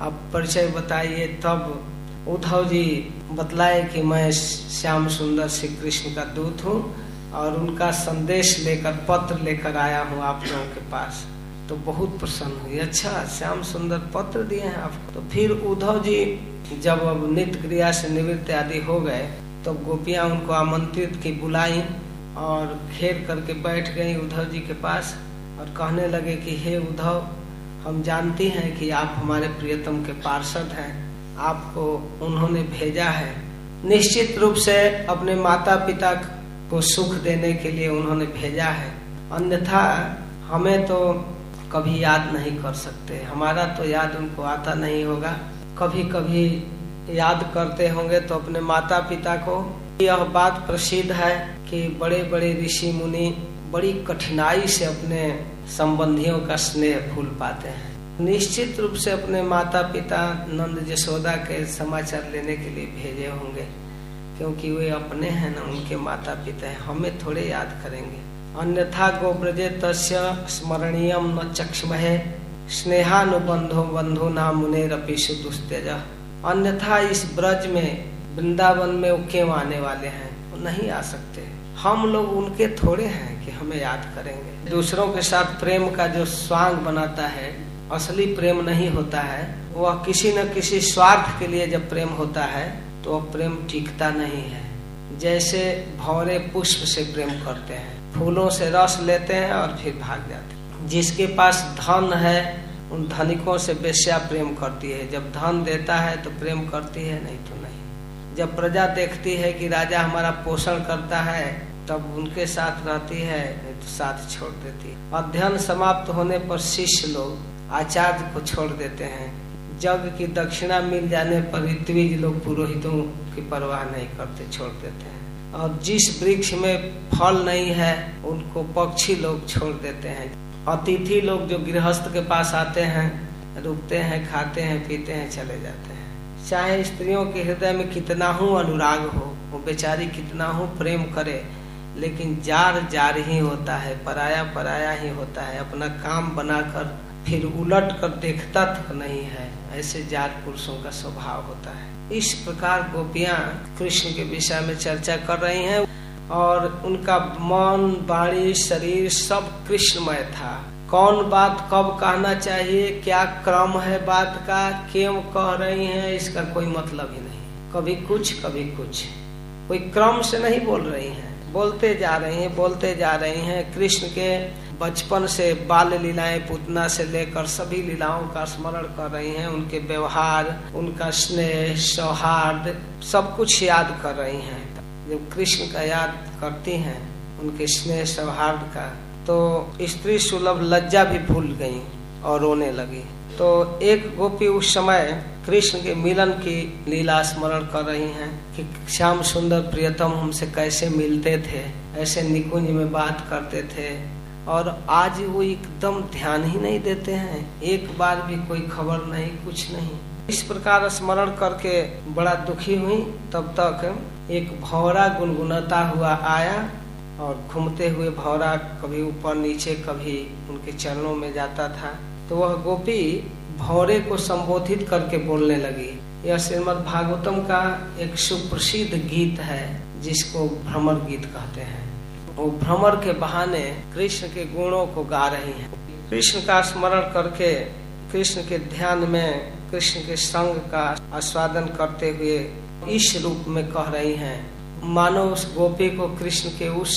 आप परिचय बताइए तब उद्धव जी बतलाए कि मैं श्याम सुंदर श्री कृष्ण का दूत हूँ और उनका संदेश लेकर, पत्र लेकर आया हूँ आप लोगों के पास। तो बहुत प्रसन्न हुई। अच्छा श्याम सुंदर पत्र दिए हैं आप तो फिर उद्धव जी, जब अब नित्य क्रिया से निवृत्त आदि हो गए तो गोपियाँ उनको आमंत्रित की, बुलाई और घेर करके बैठ गई उद्धव जी के पास और कहने लगे कि, हे उद्धव, हम जानती हैं कि आप हमारे प्रियतम के पार्षद हैं। आपको उन्होंने भेजा है। निश्चित रूप से अपने माता पिता को सुख देने के लिए उन्होंने भेजा है। अन्यथा हमें तो कभी याद नहीं कर सकते। हमारा तो याद उनको आता नहीं होगा। कभी कभी याद करते होंगे तो अपने माता पिता को यह बात प्रसिद्ध है कि बड़े बड़े ऋषि मुनि बड़ी कठिनाई से अपने संबंधियों का स्नेह भूल पाते हैं। निश्चित रूप से अपने माता पिता नंद जसोदा के समाचार लेने के लिए भेजे होंगे, क्योंकि वे अपने हैं ना, उनके माता पिता हैं। हमें थोड़े याद करेंगे। अन्यथा गोब्रजे तस्य स्मरणीय न चक्षमहे। स्नेहानुबंधो बंधु नाम मुने रपीशु दुस्तेज अन्यथा इस ब्रज में, वृंदावन में वो क्यों आने वाले हैं, वो नहीं आ सकते। हम लोग उनके थोड़े हैं कि हमें याद करेंगे। दूसरों के साथ प्रेम का जो स्वांग बनाता है, असली प्रेम नहीं होता है, वह किसी न किसी स्वार्थ के लिए जब प्रेम होता है तो प्रेम टिकता नहीं है। जैसे भौरे पुष्प से प्रेम करते हैं। फूलों से रस लेते हैं और फिर भाग जाते हैं। जिसके पास धन है, उन धनिकों से बेस्या प्रेम करती है। जब धन देता है तो प्रेम करती है, नहीं तो नहीं। जब प्रजा देखती है कि राजा हमारा पोषण करता है, तब उनके साथ रहती है, नहीं तो साथ छोड़ देती है। अध्ययन समाप्त होने पर शिष्य लोग आचार्य को छोड़ देते हैं। जग की दक्षिणा मिल जाने पर ऋत्विज लोग पुरोहितों की परवाह नहीं करते, छोड़ देते हैं। और जिस वृक्ष में फल नहीं है, उनको पक्षी लोग छोड़ देते हैं। अतिथि लोग जो गृहस्थ के पास आते हैं, रुकते हैं, खाते हैं, पीते हैं, चले जाते हैं। चाहे स्त्रियों के हृदय में कितना हूँ अनुराग हो, वो बेचारी कितना हूँ प्रेम करे, लेकिन जार जार ही होता है, पराया पराया ही होता है। अपना काम बनाकर, फिर उलट कर देखता तक नहीं है, ऐसे जार पुरुषों का स्वभाव होता है। इस प्रकार गोपियाँ कृष्ण के विषय में चर्चा कर रही हैं और उनका मन, वाणी, शरीर सब कृष्णमय था। कौन बात कब कहना चाहिए, क्या क्रम है बात का, क्यों कह रही हैं, इसका कोई मतलब ही नहीं। कभी कुछ कभी कुछ। कोई क्रम से नहीं बोल रही हैं। बोलते जा रही हैं, बोलते जा रही हैं। कृष्ण के बचपन से बाल लीलाएँ पूतना से लेकर सभी लीलाओं का स्मरण कर रही हैं, उनके व्यवहार, उनका स्नेह, सौहार्द, सब कुछ याद कर रही हैं। जब कृष्ण का याद करती हैं, उनके स्नेह, सौहार्द का तो स्त्री सुलभ लज्जा भी भूल गई और रोने लगी। तो एक गोपी उस समय कृष्ण के मिलन की लीला स्मरण कर रही हैं कि श्याम सुंदर प्रियतम हमसे कैसे मिलते थे, ऐसे निकुंज में बात करते थे और आज वो एकदम ध्यान ही नहीं देते हैं। एक बार भी कोई खबर नहीं, कुछ नहीं। इस प्रकार स्मरण करके बड़ा दुखी हुई, तब तक एक भौरा गुनगुनाता हुआ आया और घूमते हुए भौरा कभी ऊपर नीचे, कभी उनके चरणों में जाता था। तो वह गोपी भौरे को संबोधित करके बोलने लगी, यह श्रीमद भागवतम का एक सुप्रसिद्ध गीत है, जिसको भ्रमर गीत कहते हैं। वो भ्रमर के बहाने कृष्ण के गुणों को गा रही हैं। कृष्ण का स्मरण करके, कृष्ण के ध्यान में, कृष्ण के संग का आस्वादन करते हुए इस रूप में कह रही हैं, मानो उस गोपी को कृष्ण के उस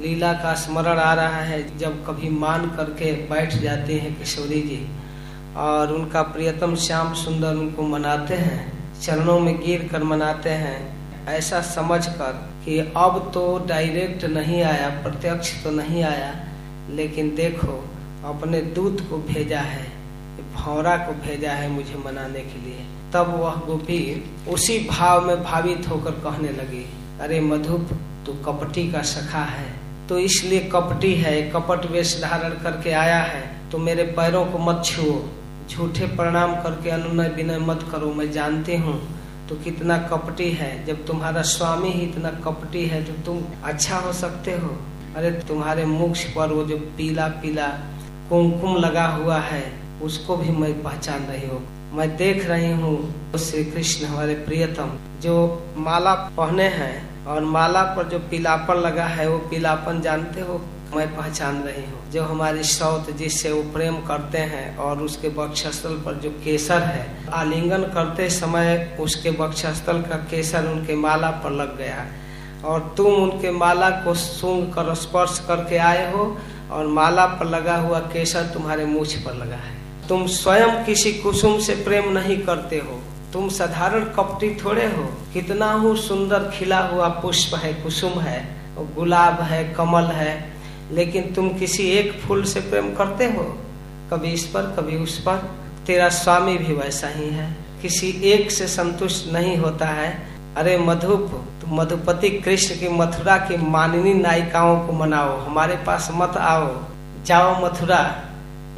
लीला का स्मरण आ रहा है, जब कभी मान करके बैठ जाते हैं किशोरी जी, और उनका प्रियतम श्याम सुंदर उनको मनाते हैं, चरणों में गिर कर मनाते हैं, ऐसा समझकर कि अब तो डायरेक्ट नहीं आया, प्रत्यक्ष तो नहीं आया, लेकिन देखो, अपने दूत को भेजा है, भौरा को भेजा है मुझे मनाने के लिए। तब वह गोपी उसी भाव में भावित होकर कहने लगी, अरे मधुप, तू कपटी का सखा है। तो इसलिए कपटी है, कपट वेश धारण करके आया है। तो मेरे पैरों को मत छुओ। झूठे प्रणाम करके अनुनय विनय मत करो, मैं जानती हूँ। तो कितना कपटी है। जब तुम्हारा स्वामी ही इतना कपटी है तो तुम अच्छा हो सकते हो। अरे तुम्हारे मुख पर वो जो पीला पीला कुमकुम लगा हुआ है, उसको भी मैं पहचान रही हूँ। मैं देख रही हूँ श्री कृष्ण हमारे प्रियतम, जो माला पहने हैं और माला पर जो पीलापन लगा है, वो पीलापन जानते हो? मैं पहचान रही हूँ। जो हमारी सौत जिससे वो प्रेम करते हैं और उसके वक्षस्थल पर जो केसर है, आलिंगन करते समय उसके वक्षस्थल का केसर उनके माला पर लग गया और तुम उनके माला को सूंघ कर स्पर्श करके आए हो और माला पर लगा हुआ केसर तुम्हारे मुछ पर लगा है। तुम स्वयं किसी कुसुम से प्रेम नहीं करते हो। तुम साधारण कपटी थोड़े हो। कितना हूँ सुंदर खिला हुआ पुष्प है, कुसुम है, गुलाब है, कमल है लेकिन तुम किसी एक फूल से प्रेम करते हो? कभी इस पर, कभी उस पर। तेरा स्वामी भी वैसा ही है। किसी एक से संतुष्ट नहीं होता है। अरे मधुप तुम मधुपति कृष्ण की मथुरा की माननी नायिकाओं को मनाओ। हमारे पास मत आओ। जाओ मथुरा।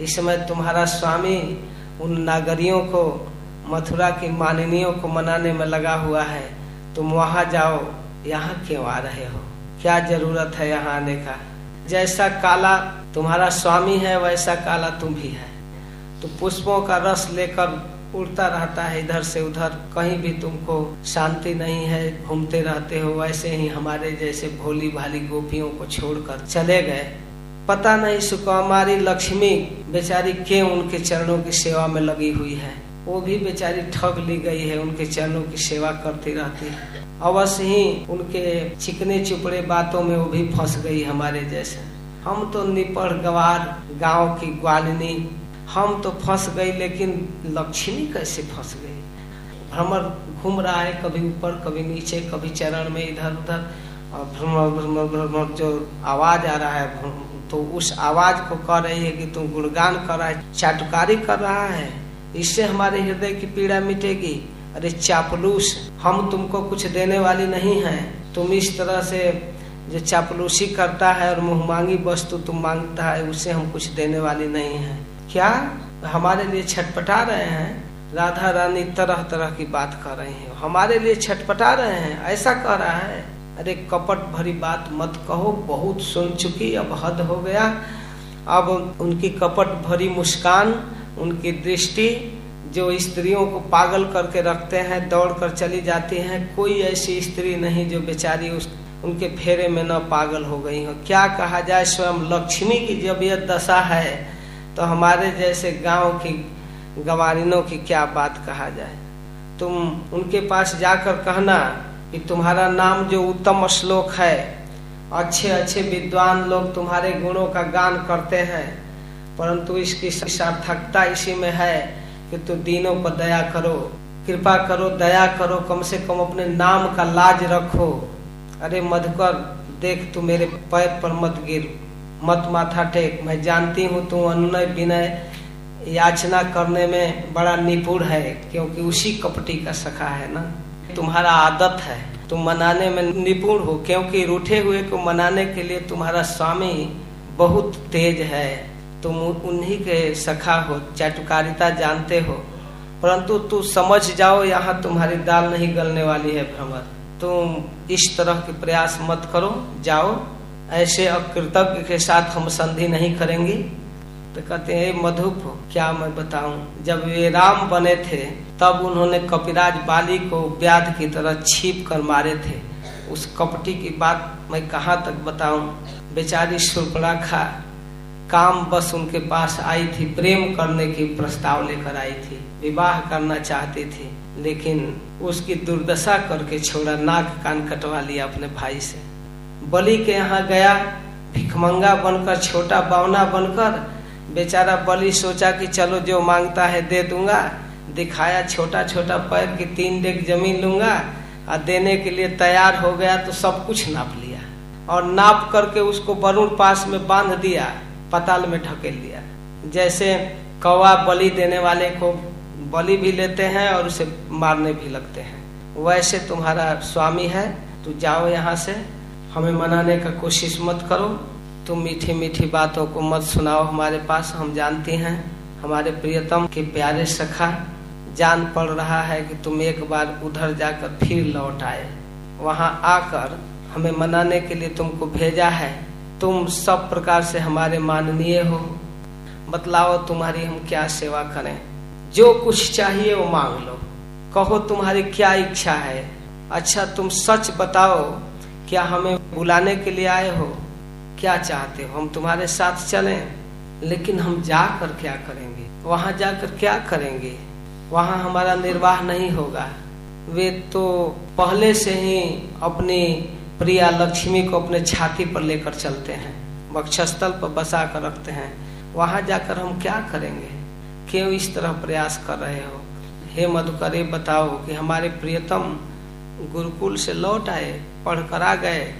इस समय तुम्हारा स्वामी उन नागरियों को, मथुरा की माननियों को मनाने में लगा हुआ है। तुम वहाँ जाओ। यहाँ क्यों आ रहे हो? क्या ज़रूरत है यहाँ आने का? जैसा काला तुम्हारा स्वामी है, वैसा काला तुम भी है। तो पुष्पों का रस लेकर उड़ता रहता है इधर से उधर। कहीं भी तुमको शांति नहीं है, घूमते रहते हो, वैसे ही हमारे जैसे भोली भाली गोपियों को छोड़कर चले गए। पता नहीं सुकुमारी लक्ष्मी बेचारी क्यों उनके चरणों की सेवा में लगी हुई है। वो भी बेचारी ठग ली गई है, उनके चरणों की सेवा करती रहती है। अवश्य ही उनके चिकने चुपड़े बातों में वो भी फंस गई हमारे जैसे। हम तो निपढ़ गवार गाँव की ग्वालिनी। हम तो फंस गई लेकिन लक्ष्मी कैसे फंस गई? भ्रमर घूम रहा है कभी ऊपर, कभी नीचे, कभी चरण में इधर उधर। और भ्रमर भ्रमर भ्रमर जो आवाज़ आ रहा है तो उस आवाज़ को कह रही है कि तुम गुणगान कर रहा है, चाटुकारी कर रहा है। इससे हमारे हृदय की पीड़ा मिटेगी। अरे चापलूस, हम तुमको कुछ देने वाली नहीं है। तुम इस तरह से जो चापलूसी करता है और मुँह मांगी वस्तु तुम माँगता है, उसे हम कुछ देने वाली नहीं है। क्या? हमारे लिए छटपटा रहे हैं? राधा रानी तरह तरह की बात कर रही है। हमारे लिए छटपटा रहे हैं? ऐसा कह रहा है? अरे कपट भरी बात मत कहो, बहुत सुन चुकी, अब हद हो गया। अब उनकी कपट भरी मुस्कान, उनकी दृष्टि जो स्त्रियों को पागल करके रखते हैं, दौड़ कर चली जाती हैं, कोई ऐसी स्त्री नहीं जो बेचारी उस, उनके फेरे में न पागल हो गई हो। क्या कहा जाए, स्वयं लक्ष्मी की जब यह दशा है तो हमारे जैसे गाँव की गवारिनों की क्या बात कहा जाए? तुम उनके पास जाकर कहना कि तुम्हारा नाम जो उत्तम श्लोक है अच्छे अच्छे विद्वान लोग तुम्हारे गुणों का गान करते हैं, परंतु इसकी सार्थकता इसी में है कि तुम दीनों पर दया करो, कृपा करो, दया करो, कम से कम अपने नाम का लाज रखो। अरे मधुकर, देख तू मेरे पैर पर मत गिर, मत माथा टेक। मैं जानती हूँ तू अनुनय विनय याचना करने में बड़ा निपुण है, क्योंकि उसी कपटी का सखा है ना? तुम्हारा आदत है, तुम मनाने में निपुण हो, क्योंकि रूठे हुए को मनाने के लिए तुम्हारा स्वामी बहुत तेज है। तुम उन्हीं के सखा हो, चाटुकारिता जानते हो। परंतु तू समझ जाओ, यहाँ तुम्हारी दाल नहीं गलने वाली है भ्रमर। तुम इस तरह के प्रयास मत करो, जाओ। ऐसे अकृतज्ञ के साथ हम संधि नहीं करेंगे। तो कहते हैं मधुप, क्या मैं बताऊँ? जब वे राम बने थे, तब उन्होंने कपिराज बाली को व्याध की तरह छीप कर मारे थे। उस कपटी की बात मैं कहाँ तक बताऊँ? बेचारी खा काम बस उनके पास आई थी, प्रेम करने की प्रस्ताव लेकर आई थी, विवाह करना चाहती थी, लेकिन उसकी दुर्दशा करके छोड़ा नाक कान कटवा लिया अपने भाई से। बलि के यहाँ गया, भिखमंगा बनकर, छोटा बावना बनकर, बेचारा बलि सोचा कि चलो जो माँगता है दे दूँगा, दिखाया छोटा छोटा पैर की तीन डेग ज़मीन लूँगा, और देने के लिए तैयार हो गया तो सब कुछ नाप लिया। और नाप करके उसको वरुण पास में बाँध दिया। पताल में ढकेल दिया जैसे कौवा बलि देने वाले को बलि भी लेते हैं और उसे मारने भी लगते हैं। वैसे तुम्हारा स्वामी है, तू जाओ यहाँ से। हमें मनाने का कोशिश मत करो। तुम मीठी मीठी बातों को मत सुनाओ हमारे पास। हम जानते हैं, हमारे प्रियतम के प्यारे सखा, जान पड़ रहा है कि तुम एक बार उधर जाकर फिर लौट आए। वहाँ आकर हमें मनाने के लिए तुमको भेजा है। तुम सब प्रकार से हमारे माननीय हो। बतलाओ तुम्हारी हम क्या सेवा करें। जो कुछ चाहिए वो मांग लो। कहो तुम्हारी क्या इच्छा है। अच्छा तुम सच बताओ, क्या हमें बुलाने के लिए आए हो? क्या चाहते हो? हम तुम्हारे साथ चलें, लेकिन हम जाकर क्या करेंगे? वहाँ जाकर क्या करेंगे? वहाँ हमारा निर्वाह नहीं होगा। वे तो पहले से ही अपनी प्रिया लक्ष्मी को अपने छाती पर लेकर चलते हैं। वक्षस्थल पर बसा कर रखते हैं। वहाँ जाकर हम क्या करेंगे? क्यों इस तरह प्रयास कर रहे हो? हे मधुकर बताओ कि हमारे प्रियतम गुरुकुल से लौट आए पढ़ कर आ गए।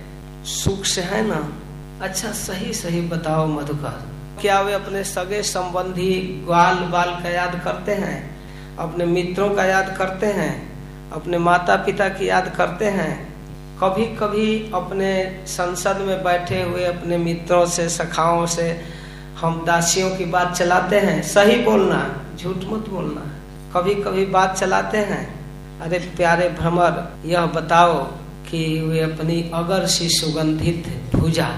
सुख से है ना? अच्छा सही सही बताओ मधुकर। क्या वे अपने सगे संबंधी ग्वाल बाल का याद करते हैं? अपने मित्रों का याद करते हैं? अपने माता पिता की याद करते हैं? कभी कभी अपने संसद में बैठे हुए अपने मित्रों से, सखाओं से हम दासियों की बात चलाते हैं। सही बोलना, झूठ मत बोलना। कभी कभी बात चलाते हैं। अरे प्यारे भ्रमर, यह बताओ कि वे अपनी अगर सी सुगंधित भुजा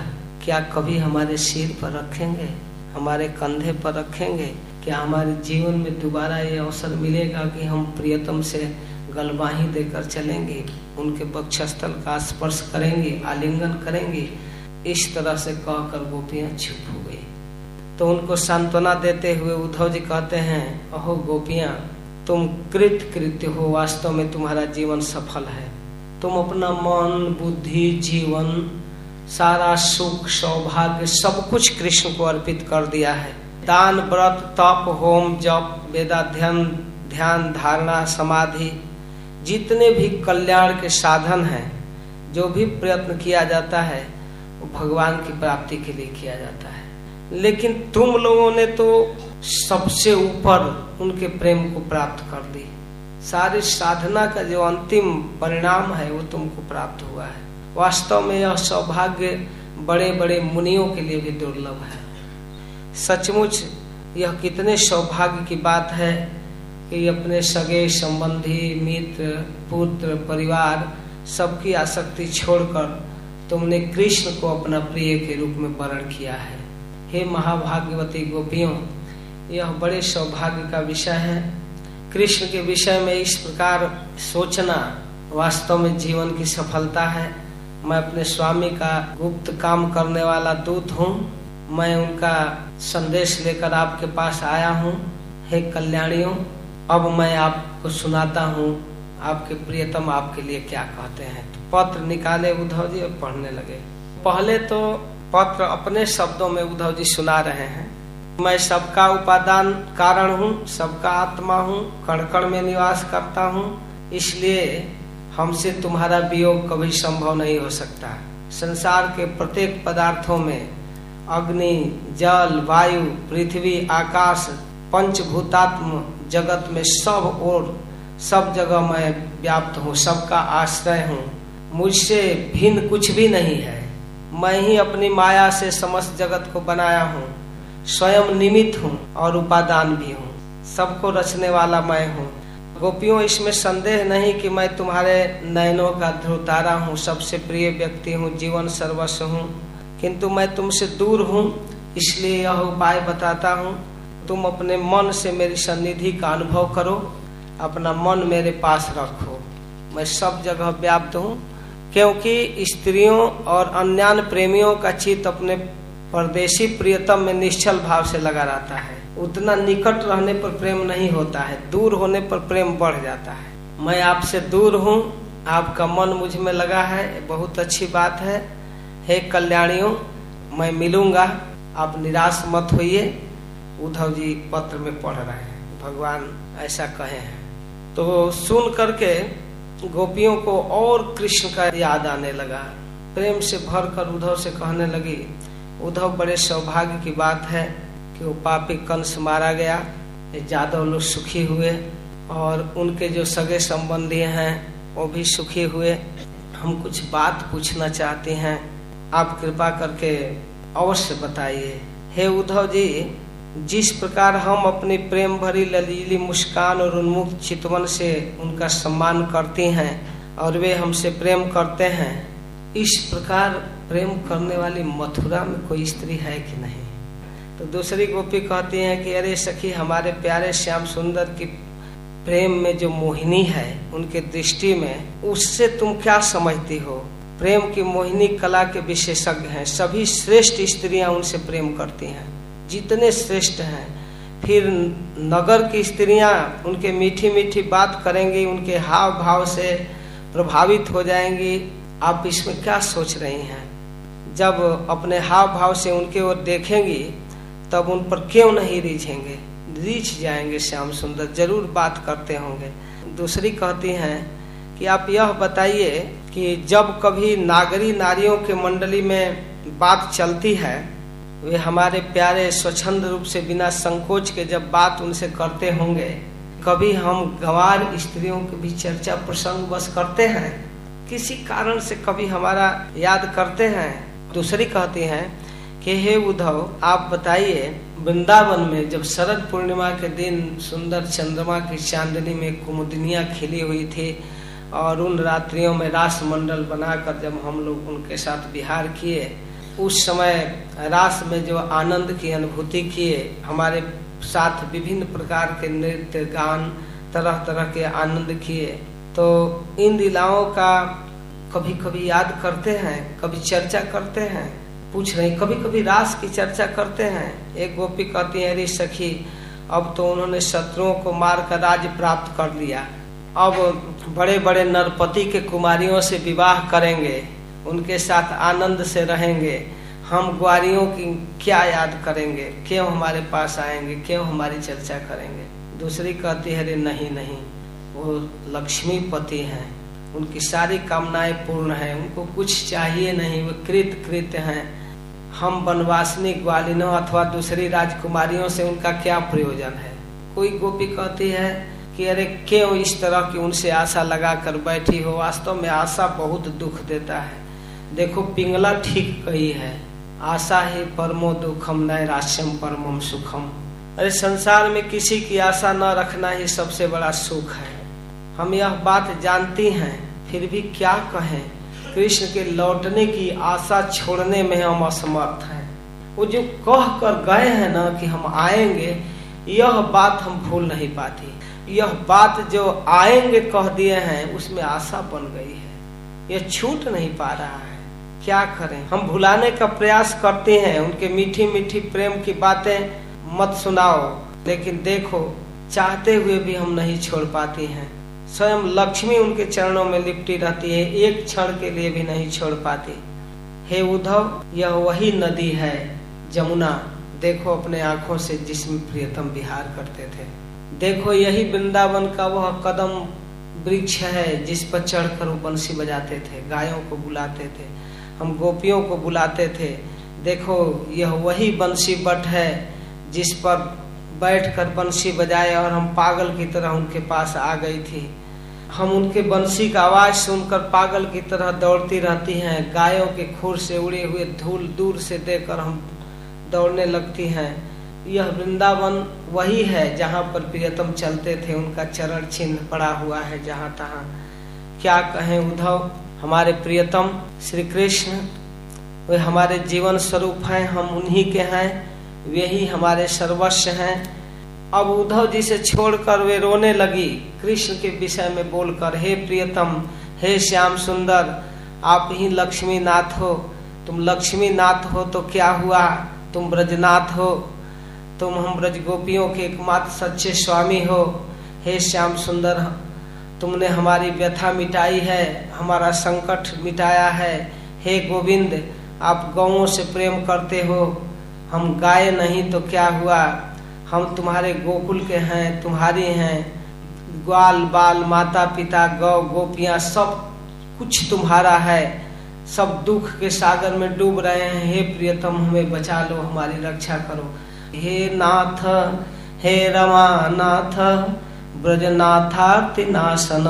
क्या कभी हमारे सिर पर रखेंगे? हमारे कंधे पर रखेंगे? क्या हमारे जीवन में दोबारा ये अवसर मिलेगा कि हम प्रियतम से गलबाही देकर चलेंगे, उनके बक्षस्थल का स्पर्श करेंगे, आलिंगन करेंगे, इस तरह से कहकर गोपियाँ चुप हो गई। तो उनको सांत्वना देते हुए उद्धव जी कहते हैं, अहो गोपियाँ, तुम कृत कृत्य हो, वास्तव में तुम्हारा जीवन सफल है। तुम अपना मन, बुद्धि, जीवन, सारा सुख, सौभाग्य, सब कुछ कृष्ण को अर्पित कर दिया है। दान, व्रत, तप, होम, जप, वेदाध्ययन, ध्यान, धारणा, समाधि जितने भी कल्याण के साधन हैं, जो भी प्रयत्न किया जाता है, वो भगवान की प्राप्ति के लिए किया जाता है। लेकिन तुम लोगों ने तो सबसे ऊपर उनके प्रेम को प्राप्त कर दी सारी साधना का जो अंतिम परिणाम है, वो तुमको प्राप्त हुआ है। वास्तव में यह सौभाग्य बड़े बड़े मुनियों के लिए भी दुर्लभ है। सचमुच यह कितने सौभाग्य की बात है कि अपने सगे, संबंधी, मित्र, पुत्र, परिवार सबकी आसक्ति छोड़कर तुमने कृष्ण को अपना प्रिय के रूप में वर्ण किया है। हे महाभाग्यवती गोपियों, यह बड़े सौभाग्य का विषय है। कृष्ण के विषय में इस प्रकार सोचना वास्तव में जीवन की सफलता है। मैं अपने स्वामी का गुप्त काम करने वाला दूत हूँ। मैं उनका संदेश लेकर आपके पास आया हूँ। हे कल्याणियों अब मैं आपको सुनाता हूँ आपके प्रियतम आपके लिए क्या कहते हैं। तो पत्र निकाले उद्धव जी और पढ़ने लगे। पहले तो पत्र अपने शब्दों में उद्धव जी सुना रहे हैं। मैं सबका उपादान कारण हूँ, सबका आत्मा हूँ कण कण में निवास करता हूँ। इसलिए हमसे तुम्हारा वियोग कभी संभव नहीं हो सकता। संसार के प्रत्येक पदार्थों में अग्नि, जल, वायु, पृथ्वी, आकाश पंचभूतात्म जगत में सब और सब जगह मैं व्याप्त हूँ, सबका आश्रय हूँ। मुझसे भिन्न कुछ भी नहीं है। मैं ही अपनी माया से समस्त जगत को बनाया हूँ। स्वयं निमित हूँ और उपादान भी हूँ। सबको रचने वाला मैं हूँ। गोपियों, इसमें संदेह नहीं कि मैं तुम्हारे नयनों का ध्रुतारा हूँ। सबसे प्रिय व्यक्ति हूँ, जीवन सर्वस्व हूँ। किंतु मैं तुमसे दूर हूँ, इसलिए यह उपाय बताता हूँ तुम अपने मन से मेरी सन्निधि का अनुभव करो, अपना मन मेरे पास रखो। मैं सब जगह व्याप्त हूँ, क्योंकि स्त्रियों और अन्य प्रेमियों का चित्त अपने परदेशी प्रियतम में निश्चल भाव से लगा रहता है। उतना निकट रहने पर प्रेम नहीं होता है, दूर होने पर प्रेम बढ़ जाता है। मैं आपसे दूर हूँ, आपका मन मुझमें लगा है, बहुत अच्छी बात है। हे कल्याणियों, मैं मिलूँगा, आप निराश मत होइए। उद्धव जी पत्र में पढ़ रहे हैं। भगवान ऐसा कहे हैं। तो सुन करके गोपियों को और कृष्ण का याद आने लगा। प्रेम से भर कर उद्धव से कहने लगी, उद्धव, बड़े सौभाग्य की बात है कि वो पापी कंस मारा गया। जादव लोग सुखी हुए और उनके जो सगे संबंधी हैं, वो भी सुखी हुए। हम कुछ बात पूछना चाहते हैं। आप कृपा करके अवश्य बताइए। हे उद्धव जी जिस प्रकार हम अपनी प्रेम भरी ललीली मुस्कान और उन्मुक्त चितवन से उनका सम्मान करते हैं और वे हमसे प्रेम करते हैं, इस प्रकार प्रेम करने वाली मथुरा में कोई स्त्री है कि नहीं? तो दूसरी गोपी कहती हैं कि, अरे सखी, हमारे प्यारे श्याम सुंदर की प्रेम में जो मोहिनी है उनके दृष्टि में, उससे तुम क्या समझती हो? प्रेम की मोहिनी कला के विशेषज्ञ हैं, सभी श्रेष्ठ स्त्रियाँ उनसे प्रेम करती हैं। जितने श्रेष्ठ हैं, फिर नगर की स्त्रियाँ उनके मीठी मीठी बात करेंगी, उनके हाव भाव से प्रभावित हो जाएँगी। आप इसमें क्या सोच रही हैं? जब अपने हाव भाव से उनके ओर देखेंगी, तब उन पर क्यों नहीं रिझेंगे? रीझ जाएँगे श्याम सुंदर, ज़रूर बात करते होंगे। दूसरी कहती हैं कि आप यह बताइए कि जब कभी नागरी नारियों के मंडली में बात चलती है वे हमारे प्यारे स्वच्छंद रूप से बिना संकोच के जब बात उनसे करते होंगे, कभी हम गंवार स्त्रियों की भी चर्चा प्रसंग बस करते हैं। किसी कारण से कभी हमारा याद करते हैं। दूसरी कहती हैं कि, हे उद्धव, आप बताइए, वृंदावन में जब शरद पूर्णिमा के दिन सुंदर चंद्रमा की चांदनी में कुमुदनिया खिली हुई थी और उन रात्रियों में रास मंडल बनाकर जब हम लोग उनके साथ बिहार किए उस समय रास में जो आनंद की अनुभूति किए, हमारे साथ विभिन्न प्रकार के नृत्य, गान तरह तरह के आनंद किए। तो इन लीलाओं का कभी कभी याद करते हैं, कभी चर्चा करते हैं, पूछ रही कभी कभी रास की चर्चा करते हैं। एक गोपी कहती है, अरे सखी, अब तो उन्होंने शत्रुओं को मार कर राज्य प्राप्त कर लिया। अब बड़े बड़े नरपति के कुमारियों से विवाह करेंगे। उनके साथ आनंद से रहेंगे। हम ग्वारियों की क्या याद करेंगे? क्यों हमारे पास आएँगे? क्यों हमारी चर्चा करेंगे? दूसरी कहती है, अरे नहीं नहीं, वो लक्ष्मी पति हैं। उनकी सारी कामनाएँ पूर्ण है। उनको कुछ चाहिए नहीं, वो कृत कृत हैं। हम वनवासिनी ग्वालिनों अथवा दूसरी राजकुमारियों से उनका क्या प्रयोजन है? कोई गोपी कहती है कि, अरे क्यों इस तरह की उनसे आशा लगा कर बैठी हो? वास्तव में आशा बहुत दुख देता है। देखो पिंगला ठीक कही है। आशा ही परमो दुखम नैराश्यम परमम सुखम। अरे संसार में किसी की आशा न रखना ही सबसे बड़ा सुख है। हम यह बात जानती हैं, फिर भी क्या कहें? कृष्ण के लौटने की आशा छोड़ने में हम असमर्थ हैं। वो जो कह कर गए हैं ना कि हम आएँगे, यह बात हम भूल नहीं पाती। यह बात जो आएँगे कह दिए हैं, उसमें आशा बन गई है। यह छूट नहीं पा रहा है। क्या करें? हम भुलाने का प्रयास करते हैं। उनके मीठी मीठी प्रेम की बातें मत सुनाओ, लेकिन देखो, चाहते हुए भी हम नहीं छोड़ पाते हैं। स्वयं लक्ष्मी उनके चरणों में लिपटी रहती है, एक क्षण के लिए भी नहीं छोड़ पाती। हे उद्धव, यह वही नदी है, जमुना। देखो अपने आँखों से जिसमें प्रियतम विहार करते थे। देखो यही वृंदावन का वह कदम वृक्ष है, जिस पर चढ़कर वो बंसी बजाते थे, गायों को बुलाते थे। हम गोपियों को बुलाते थे। देखो, यह वही बंसी बट है जिस पर बैठकर बंसी बजाए और हम पागल की तरह उनके पास आ गई थी। हम उनके बंसी का आवाज़ सुनकर पागल की तरह दौड़ती रहती हैं। गायों के खुर से उड़े हुए धूल दूर से देकर हम दौड़ने लगती हैं। यह वृंदावन वही है जहाँ पर प्रियतम चलते थे। उनका चरण चिन्ह पड़ा हुआ है जहाँ तहाँ। क्या कहें उद्धव? हमारे प्रियतम श्री कृष्ण, वे हमारे जीवन स्वरूप हैं, हम उन्हीं के हैं, वे ही हमारे सर्वस्व हैं। अब उद्धव जी से छोड़कर वे रोने लगी, कृष्ण के विषय में बोलकर, हे प्रियतम, हे श्याम सुंदर, आप ही लक्ष्मी नाथ हो। तुम लक्ष्मी नाथ हो तो क्या हुआ? तुम ब्रजनाथ हो। तुम हम ब्रज गोपियों के एकमात्र सच्चे स्वामी हो। हे श्याम सुंदर तुमने हमारी व्यथा मिटाई है, हमारा संकट मिटाया है। हे गोविंद, आप गौों से प्रेम करते हो। हम गाय नहीं तो क्या हुआ? हम तुम्हारे गोकुल के हैं, तुम्हारी हैं। ग्वाल, बाल, माता, पिता, गौ, गोपियाँ, सब कुछ तुम्हारा है। सब दुख के सागर में डूब रहे हैं। हे प्रियतम, हमें बचा लो, हमारी रक्षा करो। हे नाथ, हे रमानाथ ब्रजनाथार्तिनाशन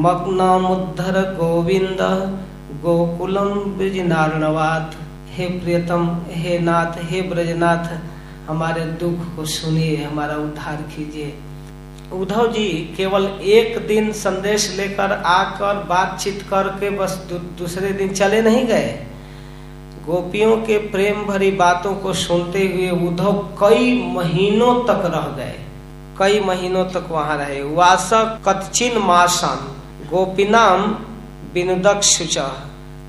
मग्न मुद्धर गोविंद गोकुलम ब्रजनारणवात हे प्रियतम हे नाथ हे ब्रजनाथ हमारे दुख को सुनिए हमारा उद्धार कीजिए। उद्धव जी केवल एक दिन संदेश लेकर आकर बातचीत करके बस दू, दूसरे दिन चले नहीं गए। गोपियों के प्रेम भरी बातों को सुनते हुए उद्धव कई महीनों तक रह गए। कई महीनों तक वहाँ रहे। वास कतचिन मासन गोपीनाम विनुदक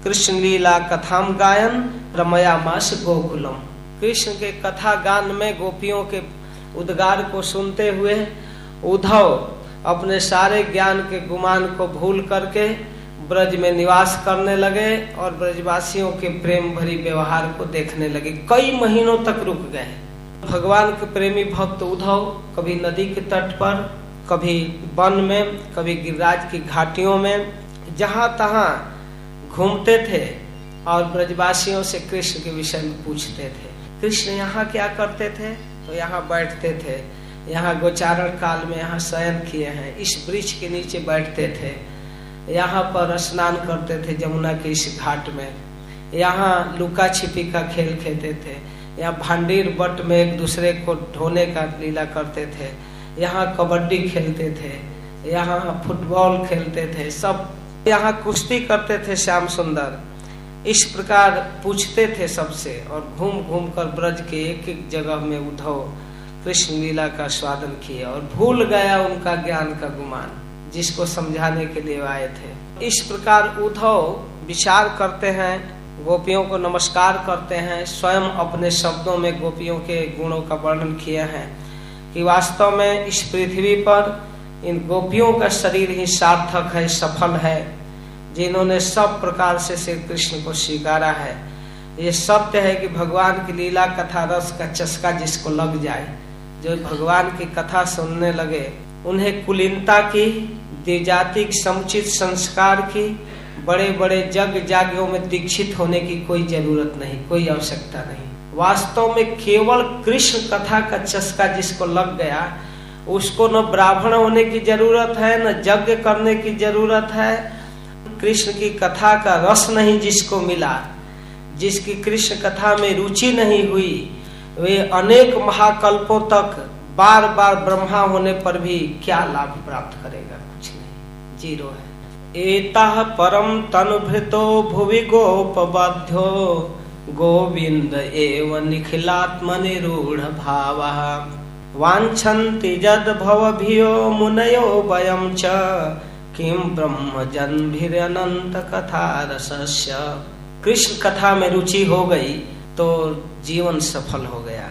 कृष्ण लीला कथाम गायन, रमया मास गोकुलम। कृष्ण के कथा गान में गोपियों के उद्गार को सुनते हुए उद्धव अपने सारे ज्ञान के गुमान को भूल करके ब्रज में निवास करने लगे और ब्रजवासियों के प्रेम भरी व्यवहार को देखने लगे। कई महीनों तक रुक गए। भगवान के प्रेमी भक्त उद्धव कभी नदी के तट पर, कभी वन में, कभी गिरिराज की घाटियों में, जहाँ तहां घूमते थे और ब्रजवासियों से कृष्ण के विषय में पूछते थे। कृष्ण यहाँ क्या करते थे? तो यहाँ बैठते थे। यहाँ गोचारण काल में यहाँ शयन किए हैं। इस वृक्ष के नीचे बैठते थे। यहाँ पर स्नान करते थे जमुना के इस घाट में। यहाँ लुका छिपी का खेल खेलते थे। यहाँ भांडीर बट में एक दूसरे को ढोने का लीला करते थे, यहाँ कबड्डी खेलते थे, यहाँ फुटबॉल खेलते थे, सब यहाँ कुश्ती करते थे श्याम सुंदर। इस प्रकार पूछते थे सबसे और घूम घूम कर ब्रज के एक एक जगह में उद्धव कृष्ण लीला का स्वादन किए और भूल गया उनका ज्ञान का गुमान, जिसको समझाने के लिए आए थे। इस प्रकार उद्धव विचार करते हैं गोपियों को नमस्कार करते हैं। स्वयं अपने शब्दों में गोपियों के गुणों का वर्णन किए हैं कि वास्तव में इस पृथ्वी पर इन गोपियों का शरीर ही सार्थक है, सफल है, जिन्होंने सब प्रकार से श्री कृष्ण को स्वीकारा है। ये सत्य है कि भगवान की लीला, कथा, रस का चस्का जिसको लग जाए, जो भगवान की कथा सुनने लगे, उन्हें कुलीनता की, द्विजातिक, समुचित संस्कार की बड़े बड़े जग जाग्यों में दीक्षित होने की कोई ज़रूरत नहीं, कोई आवश्यकता नहीं। वास्तव में केवल कृष्ण कथा का चस्का जिसको लग गया, उसको न ब्राह्मण होने की ज़रूरत है, न यज्ञ करने की ज़रूरत है। कृष्ण की कथा का रस नहीं जिसको मिला, जिसकी कृष्ण कथा में रुचि नहीं हुई, वे अनेक महाकल्पों तक बार बार ब्रह्मा होने पर भी क्या लाभ प्राप्त करेगा? कुछ नहीं। ज़ीरो है। एता परम तनुभृतो भुवि गोपबाध्यो। गोविंद एव निखिलात्म निरूढ़ भाव वांछन्ति जद भवभियो मुनयो वयम च। किम ब्रह्म जन्भिरनंत कथा रसस्य कृष्ण कथा में रुचि हो गई तो जीवन सफल हो गया।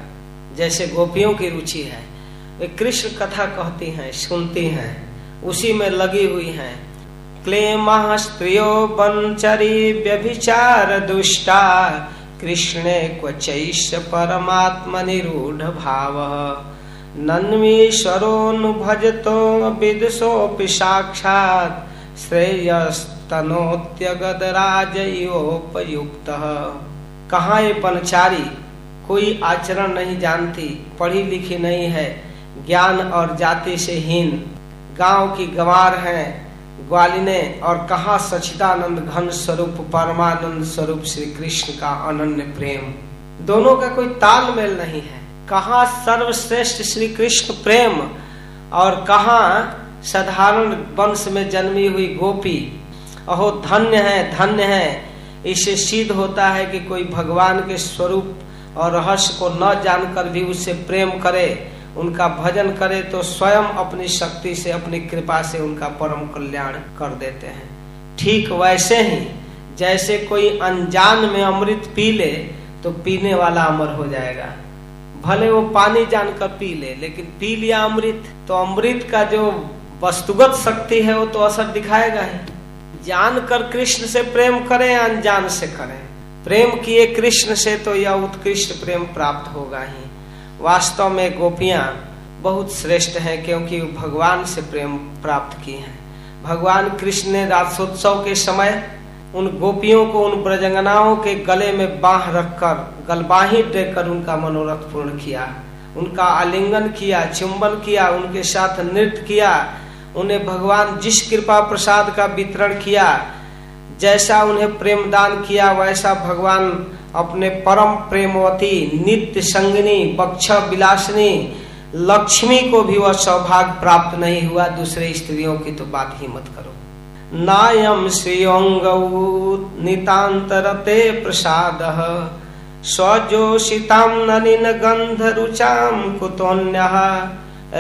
जैसे गोपियों की रुचि है, वे कृष्ण कथा कहती हैं, सुनती हैं, उसी में लगी हुई हैं। क्लेम स्त्रियो बंचरी व्यभिचार दुष्टा। कृष्णे भाव नन्वीश्वरोऽनुभजतो विदुषोऽपि साक्षात्। श्रेयस्तनोत्यगदराजयोपयुक्तः कहाँ ये पंचारी कोई आचरण नहीं जानती, पढ़ी लिखी नहीं है। ज्ञान और जाति से हीन। गाँव की गवार है। ग्वालिने और कहा सचिदानंद घन स्वरूप, परमानंद स्वरूप श्री कृष्ण का अनन्य प्रेम। दोनों का कोई तालमेल नहीं है। कहा, सर्वश्रेष्ठ श्री कृष्ण प्रेम। और कहा, साधारण वंश में जन्मी हुई गोपी। अहो, धन्य है धन्य है। इसे सिद्ध होता है कि कोई भगवान के स्वरूप और रहस्य को न जानकर भी उससे प्रेम करे। उनका भजन करे तो स्वयं अपनी शक्ति से, अपनी कृपा से उनका परम कल्याण कर देते हैं। ठीक वैसे ही, जैसे कोई अनजान में अमृत पी ले तो पीने वाला अमर हो जाएगा। भले वो पानी जानकर पी ले, लेकिन पी लिया अमृत तो अमृत का जो वस्तुगत शक्ति है, वो तो असर दिखाएगा ही। जानकर कृष्ण से प्रेम करें, अनजान से करें। प्रेम किए कृष्ण से तो यह उत्कृष्ट प्रेम प्राप्त होगा ही। वास्तव में गोपियाँ बहुत श्रेष्ठ हैं क्योंकि भगवान से प्रेम प्राप्त की हैं। भगवान कृष्ण ने रासोत्सव के समय उन गोपियों को उन ब्रजंगनाओं के गले में बाह रखकर गलबाही देकर उनका मनोरथ पूर्ण किया, उनका आलिंगन किया, चुंबन किया, उनके साथ नृत्य किया, उन्हें भगवान जिस कृपा प्रसाद का वितरण किया, जैसा उन्हें प्रेम दान किया, वैसा भगवान अपने परम प्रेमवती, नित्य संगनी, बक्ष विलासनी लक्ष्मी को भी वह सौभाग्य प्राप्त नहीं हुआ। दूसरे स्त्रियों की तो बात ही मत करो। नायम नितांतरते प्रसाद। स्वजोषिताम नलिन गंध रुचाम कुतोन्य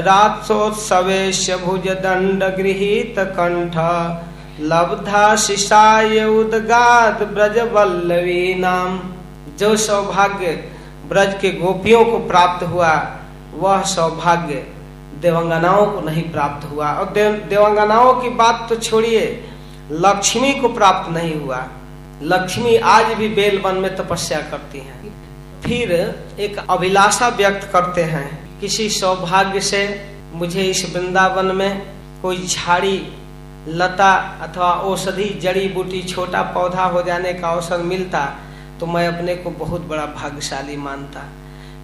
रात्सोत्सवेश भुज दंड गृहीत कंठ लब्धा शिशाय उदगाद ब्रज वल्लवी नाम जो सौभाग्य ब्रज के गोपियों को प्राप्त हुआ वह सौभाग्य देवंगनाओं को नहीं प्राप्त हुआ। और देव, देवंगनाओं की बात तो छोड़िए लक्ष्मी को प्राप्त नहीं हुआ। लक्ष्मी आज भी बेल वन में तपस्या करती हैं। फिर एक अभिलाषा व्यक्त करते हैं किसी सौभाग्य से मुझे इस वृंदावन में कोई झाड़ी लता अथवा औषधि जड़ी बूटी छोटा पौधा हो जाने का अवसर मिलता तो मैं अपने को बहुत बड़ा भाग्यशाली मानता।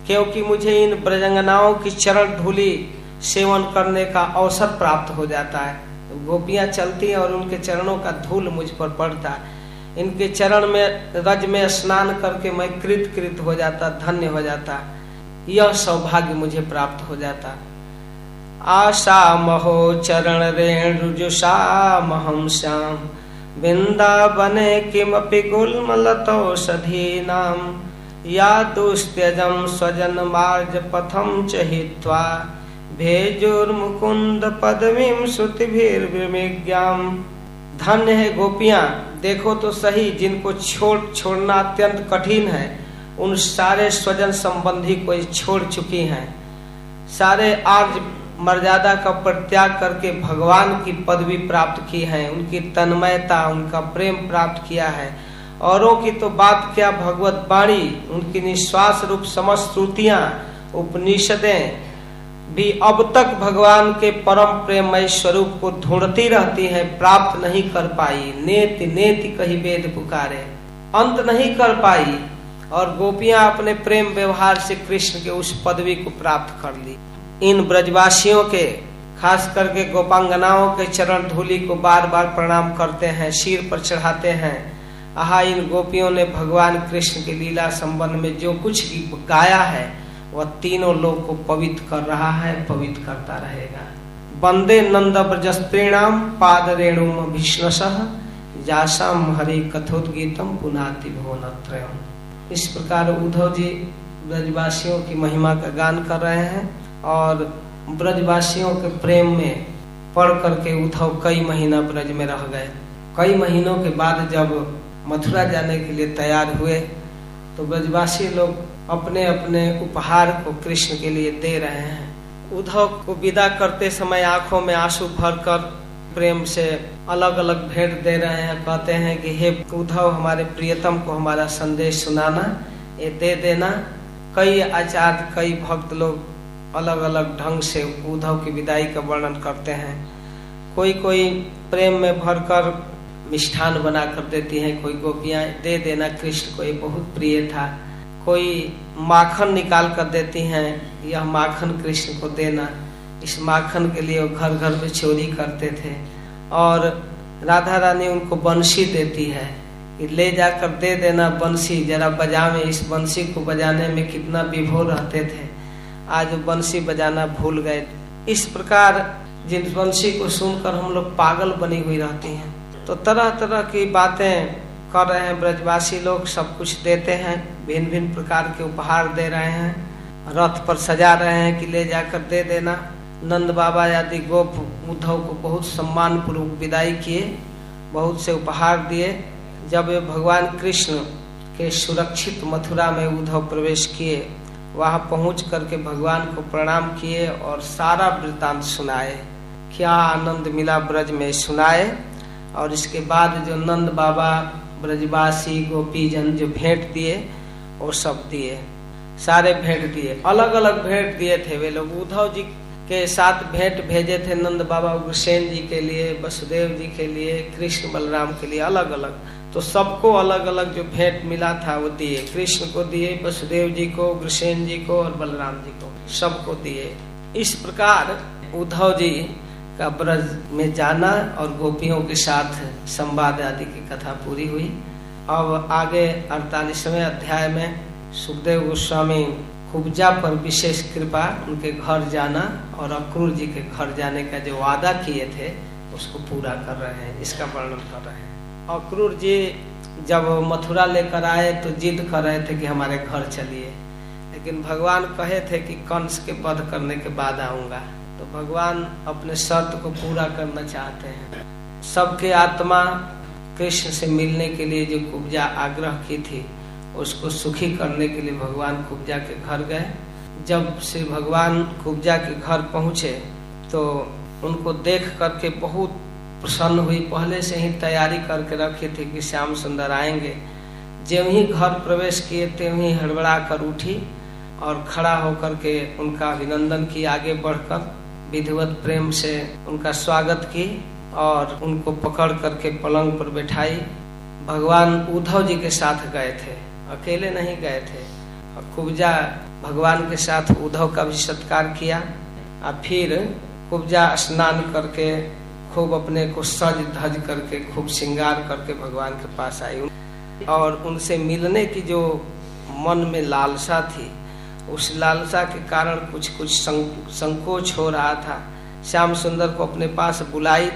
क्योंकि मुझे इन ब्रजंगनाओं की चरण धूली सेवन करने का अवसर प्राप्त हो जाता है। गोपियाँ चलती हैं और उनके चरणों का धूल मुझ पर पड़ता है। इनके चरण में, रज में स्नान करके मैं कृत कृत हो जाता, धन्य हो जाता। यह सौभाग्य मुझे प्राप्त हो जाता। आशा महो चरण रेण रुजुषा महम श्याम। वृंदावने किमपि गुल्मलतौषधीनां या दुस्त्यजं स्वजन मार्ज पथम च हित्वा भेजुर्मुकुन्द पदवीं श्रुतिभिर्विमिज्ञाम् धन्य है गोपियाँ, देखो तो सही जिनको छोड़ छोड़ना अत्यंत कठिन है, उन सारे स्वजन संबंधी को छोड़ चुकी हैं। सारे आर्ज मर्यादा का परित्याग करके भगवान की पदवी प्राप्त की है, उनकी तन्मयता, उनका प्रेम प्राप्त किया है। औरों की तो बात क्या भगवत बाणी उनकी निश्वास रूप समस्त श्रुतियाँ, उपनिषदें भी अब तक भगवान के परम प्रेमय स्वरूप को ढूंढती रहती है, प्राप्त नहीं कर पाई। नेत, नेति कही वेद पुकारे। अंत नहीं कर पाई, और गोपियाँ अपने प्रेम व्यवहार से कृष्ण के उस पदवी को प्राप्त कर ली। इन ब्रजवासियों के, खास करके गोपांगनाओं के चरण धूलि को बार बार प्रणाम करते हैं, शीर पर चढ़ाते हैं। आहा, इन गोपियों ने भगवान कृष्ण की लीला संबंध में जो कुछ गाया है, वह तीनों लोग को पवित्र कर रहा है, पवित्र करता रहेगा। वंदे नंद ब्रजस्त्रीणाम पाद रेणुम भीष्णस जासाम हरे कथोदगीतम पुनाति भुवन इस प्रकार उद्धव जी ब्रजवासियों की महिमा का गान कर रहे हैं। और ब्रजवासियों के प्रेम में पढ़ करके उद्धव कई महीना ब्रज में रह गए। कई महीनों के बाद जब मथुरा जाने के लिए तैयार हुए तो ब्रजवासी लोग अपने अपने उपहार को कृष्ण के लिए दे रहे हैं। उद्धव को विदा करते समय आँखों में आँसू भरकर प्रेम से अलग अलग भेंट दे रहे हैं। कहते हैं कि, हे उद्धव, हमारे प्रियतम को हमारा संदेश सुनाना, ये दे देना। कई आचार्य, कई भक्त लोग अलग अलग ढंग से उद्धव की विदाई का वर्णन करते हैं। कोई कोई प्रेम में भरकर मिष्ठान बना कर देती हैं, कोई गोपियाँ, दे देना कृष्ण को, ये बहुत प्रिय था। कोई माखन निकाल कर देती हैं, यह माखन कृष्ण को देना। इस माखन के लिए वो घर घर में चोरी करते थे। और राधा रानी उनको बंसी देती है। ले जाकर दे देना बंसी, जरा बजावे, इस बंसी को बजाने में कितना विभोर रहते थे। आज बंसी बजाना भूल गए। इस प्रकार जिन बंसी को सुनकर हम लोग पागल बनी हुई रहती हैं। तो तरह तरह की बातें कर रहे हैं ब्रजवासी लोग, सब कुछ देते हैं भिन्न भिन्न प्रकार के उपहार दे रहे हैं। रथ पर सजा रहे हैं कि ले जाकर दे देना। नंद बाबा आदि गोप उद्धव को बहुत सम्मान पूर्वक विदाई किए, बहुत से उपहार दिए। जब भगवान कृष्ण के सुरक्षित मथुरा में उद्धव प्रवेश किए वहाँ पहुँच करके भगवान को प्रणाम किए और सारा वृतांत सुनाए। क्या आनंद मिला ब्रज में सुनाए। और इसके बाद जो नंद बाबा, ब्रजवासी गोपी जन जो भेंट दिए, वो सब दिए। सारे भेंट दिए। अलग अलग भेंट दिए थे वे लोग। उद्धव जी के साथ भेंट भेजे थे नंद बाबा उग्रसेन जी के लिए, वसुदेव जी के लिए, कृष्ण बलराम के लिए अलग अलग तो सबको अलग अलग जो भेंट मिला था वो दिए। कृष्ण को दिए, वसुदेव जी को उग्रसेन जी को और बलराम जी को, सबको दिए। इस प्रकार उद्धव जी का ब्रज में जाना और गोपियों के साथ संवाद आदि की कथा पूरी हुई। अब आगे अड़तालीसवें अध्याय में सुखदेव गोस्वामी कुब्जा पर विशेष कृपा उनके घर जाना और अक्रूर जी के घर जाने का जो वादा किए थे, उसको पूरा कर रहे हैं, इसका वर्णन कर रहे हैं। अक्रूर जी जब मथुरा लेकर आए तो जिद कर रहे थे कि हमारे घर चलिए। लेकिन भगवान कहे थे कि कंस के वध करने के बाद आऊँगा। तो भगवान अपने शर्त को पूरा करना चाहते हैं। सबके आत्मा कृष्ण से मिलने के लिए जो कुब्जा आग्रह की थी, उसको सुखी करने के लिए भगवान कुब्जा के घर गए। जब श्री भगवान कुब्जा के घर पहुँचे तो उनको देख करके बहुत प्रसन्न हुई। पहले से ही तैयारी करके रखी थी कि श्याम सुंदर आएँगे। जब ही घर प्रवेश किए, त्यों ही हड़बड़ा कर उठी और खड़ा होकर के उनका अभिनंदन की आगे बढ़कर विधिवत प्रेम से उनका स्वागत की और उनको पकड़ करके पलंग पर बैठाई। भगवान उद्धव जी के साथ गए थे। अकेले नहीं गए थे। और कुब्जा भगवान के साथ उद्धव का भी सत्कार किया। और फिर कुब्जा स्नान करके खूब अपने को सज धज करके, खूब श्रृंगार करके भगवान के पास आई और उनसे मिलने की जो मन में लालसा थी, उस लालसा के कारण कुछ कुछ संकोच हो रहा था। श्याम सुंदर को अपने पास बुलाई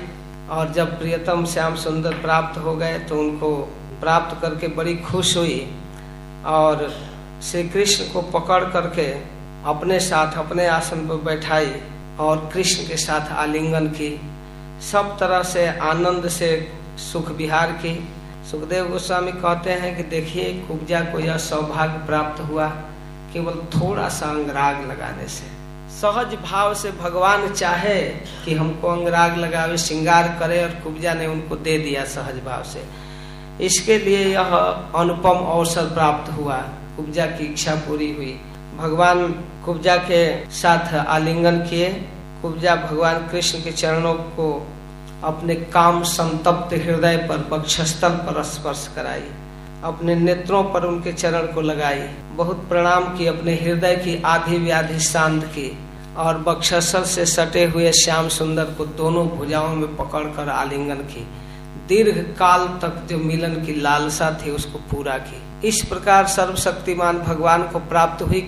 और जब प्रियतम श्याम सुंदर प्राप्त हो गए तो उनको प्राप्त करके बड़ी खुश हुई और श्री कृष्ण को पकड़ करके अपने साथ, अपने आसन पर बैठाई और कृष्ण के साथ आलिंगन की। सब तरह से आनंद से सुख विहार की। सुखदेव गोस्वामी कहते हैं कि देखिए, कुब्जा को यह सौभाग्य प्राप्त हुआ। केवल थोड़ा सा अंगराग लगाने से। सहज भाव से भगवान चाहे कि हमको अंगराग लगावे, श्रृंगार करे और कुब्जा ने उनको दे दिया सहज भाव से। इसके लिए यह अनुपम अवसर प्राप्त हुआ। कुब्जा की इच्छा पूरी हुई। भगवान कुब्जा के साथ आलिंगन किए। कुब्जा भगवान कृष्ण के चरणों को अपने काम संतप्त हृदय पर वक्षस्थल पर स्पर्श कराई, अपने नेत्रों पर उनके चरण को लगाई, बहुत प्रणाम की, अपने हृदय की आधी व्याधि शांत की और बक्षस्थल से सटे हुए श्याम सुंदर को दोनों भुजाओं में पकड़कर आलिंगन की। दीर्घ काल तक जो मिलन की लालसा थी, उसको पूरा की। इस प्रकार सर्वशक्तिमान भगवान को प्राप्त हुई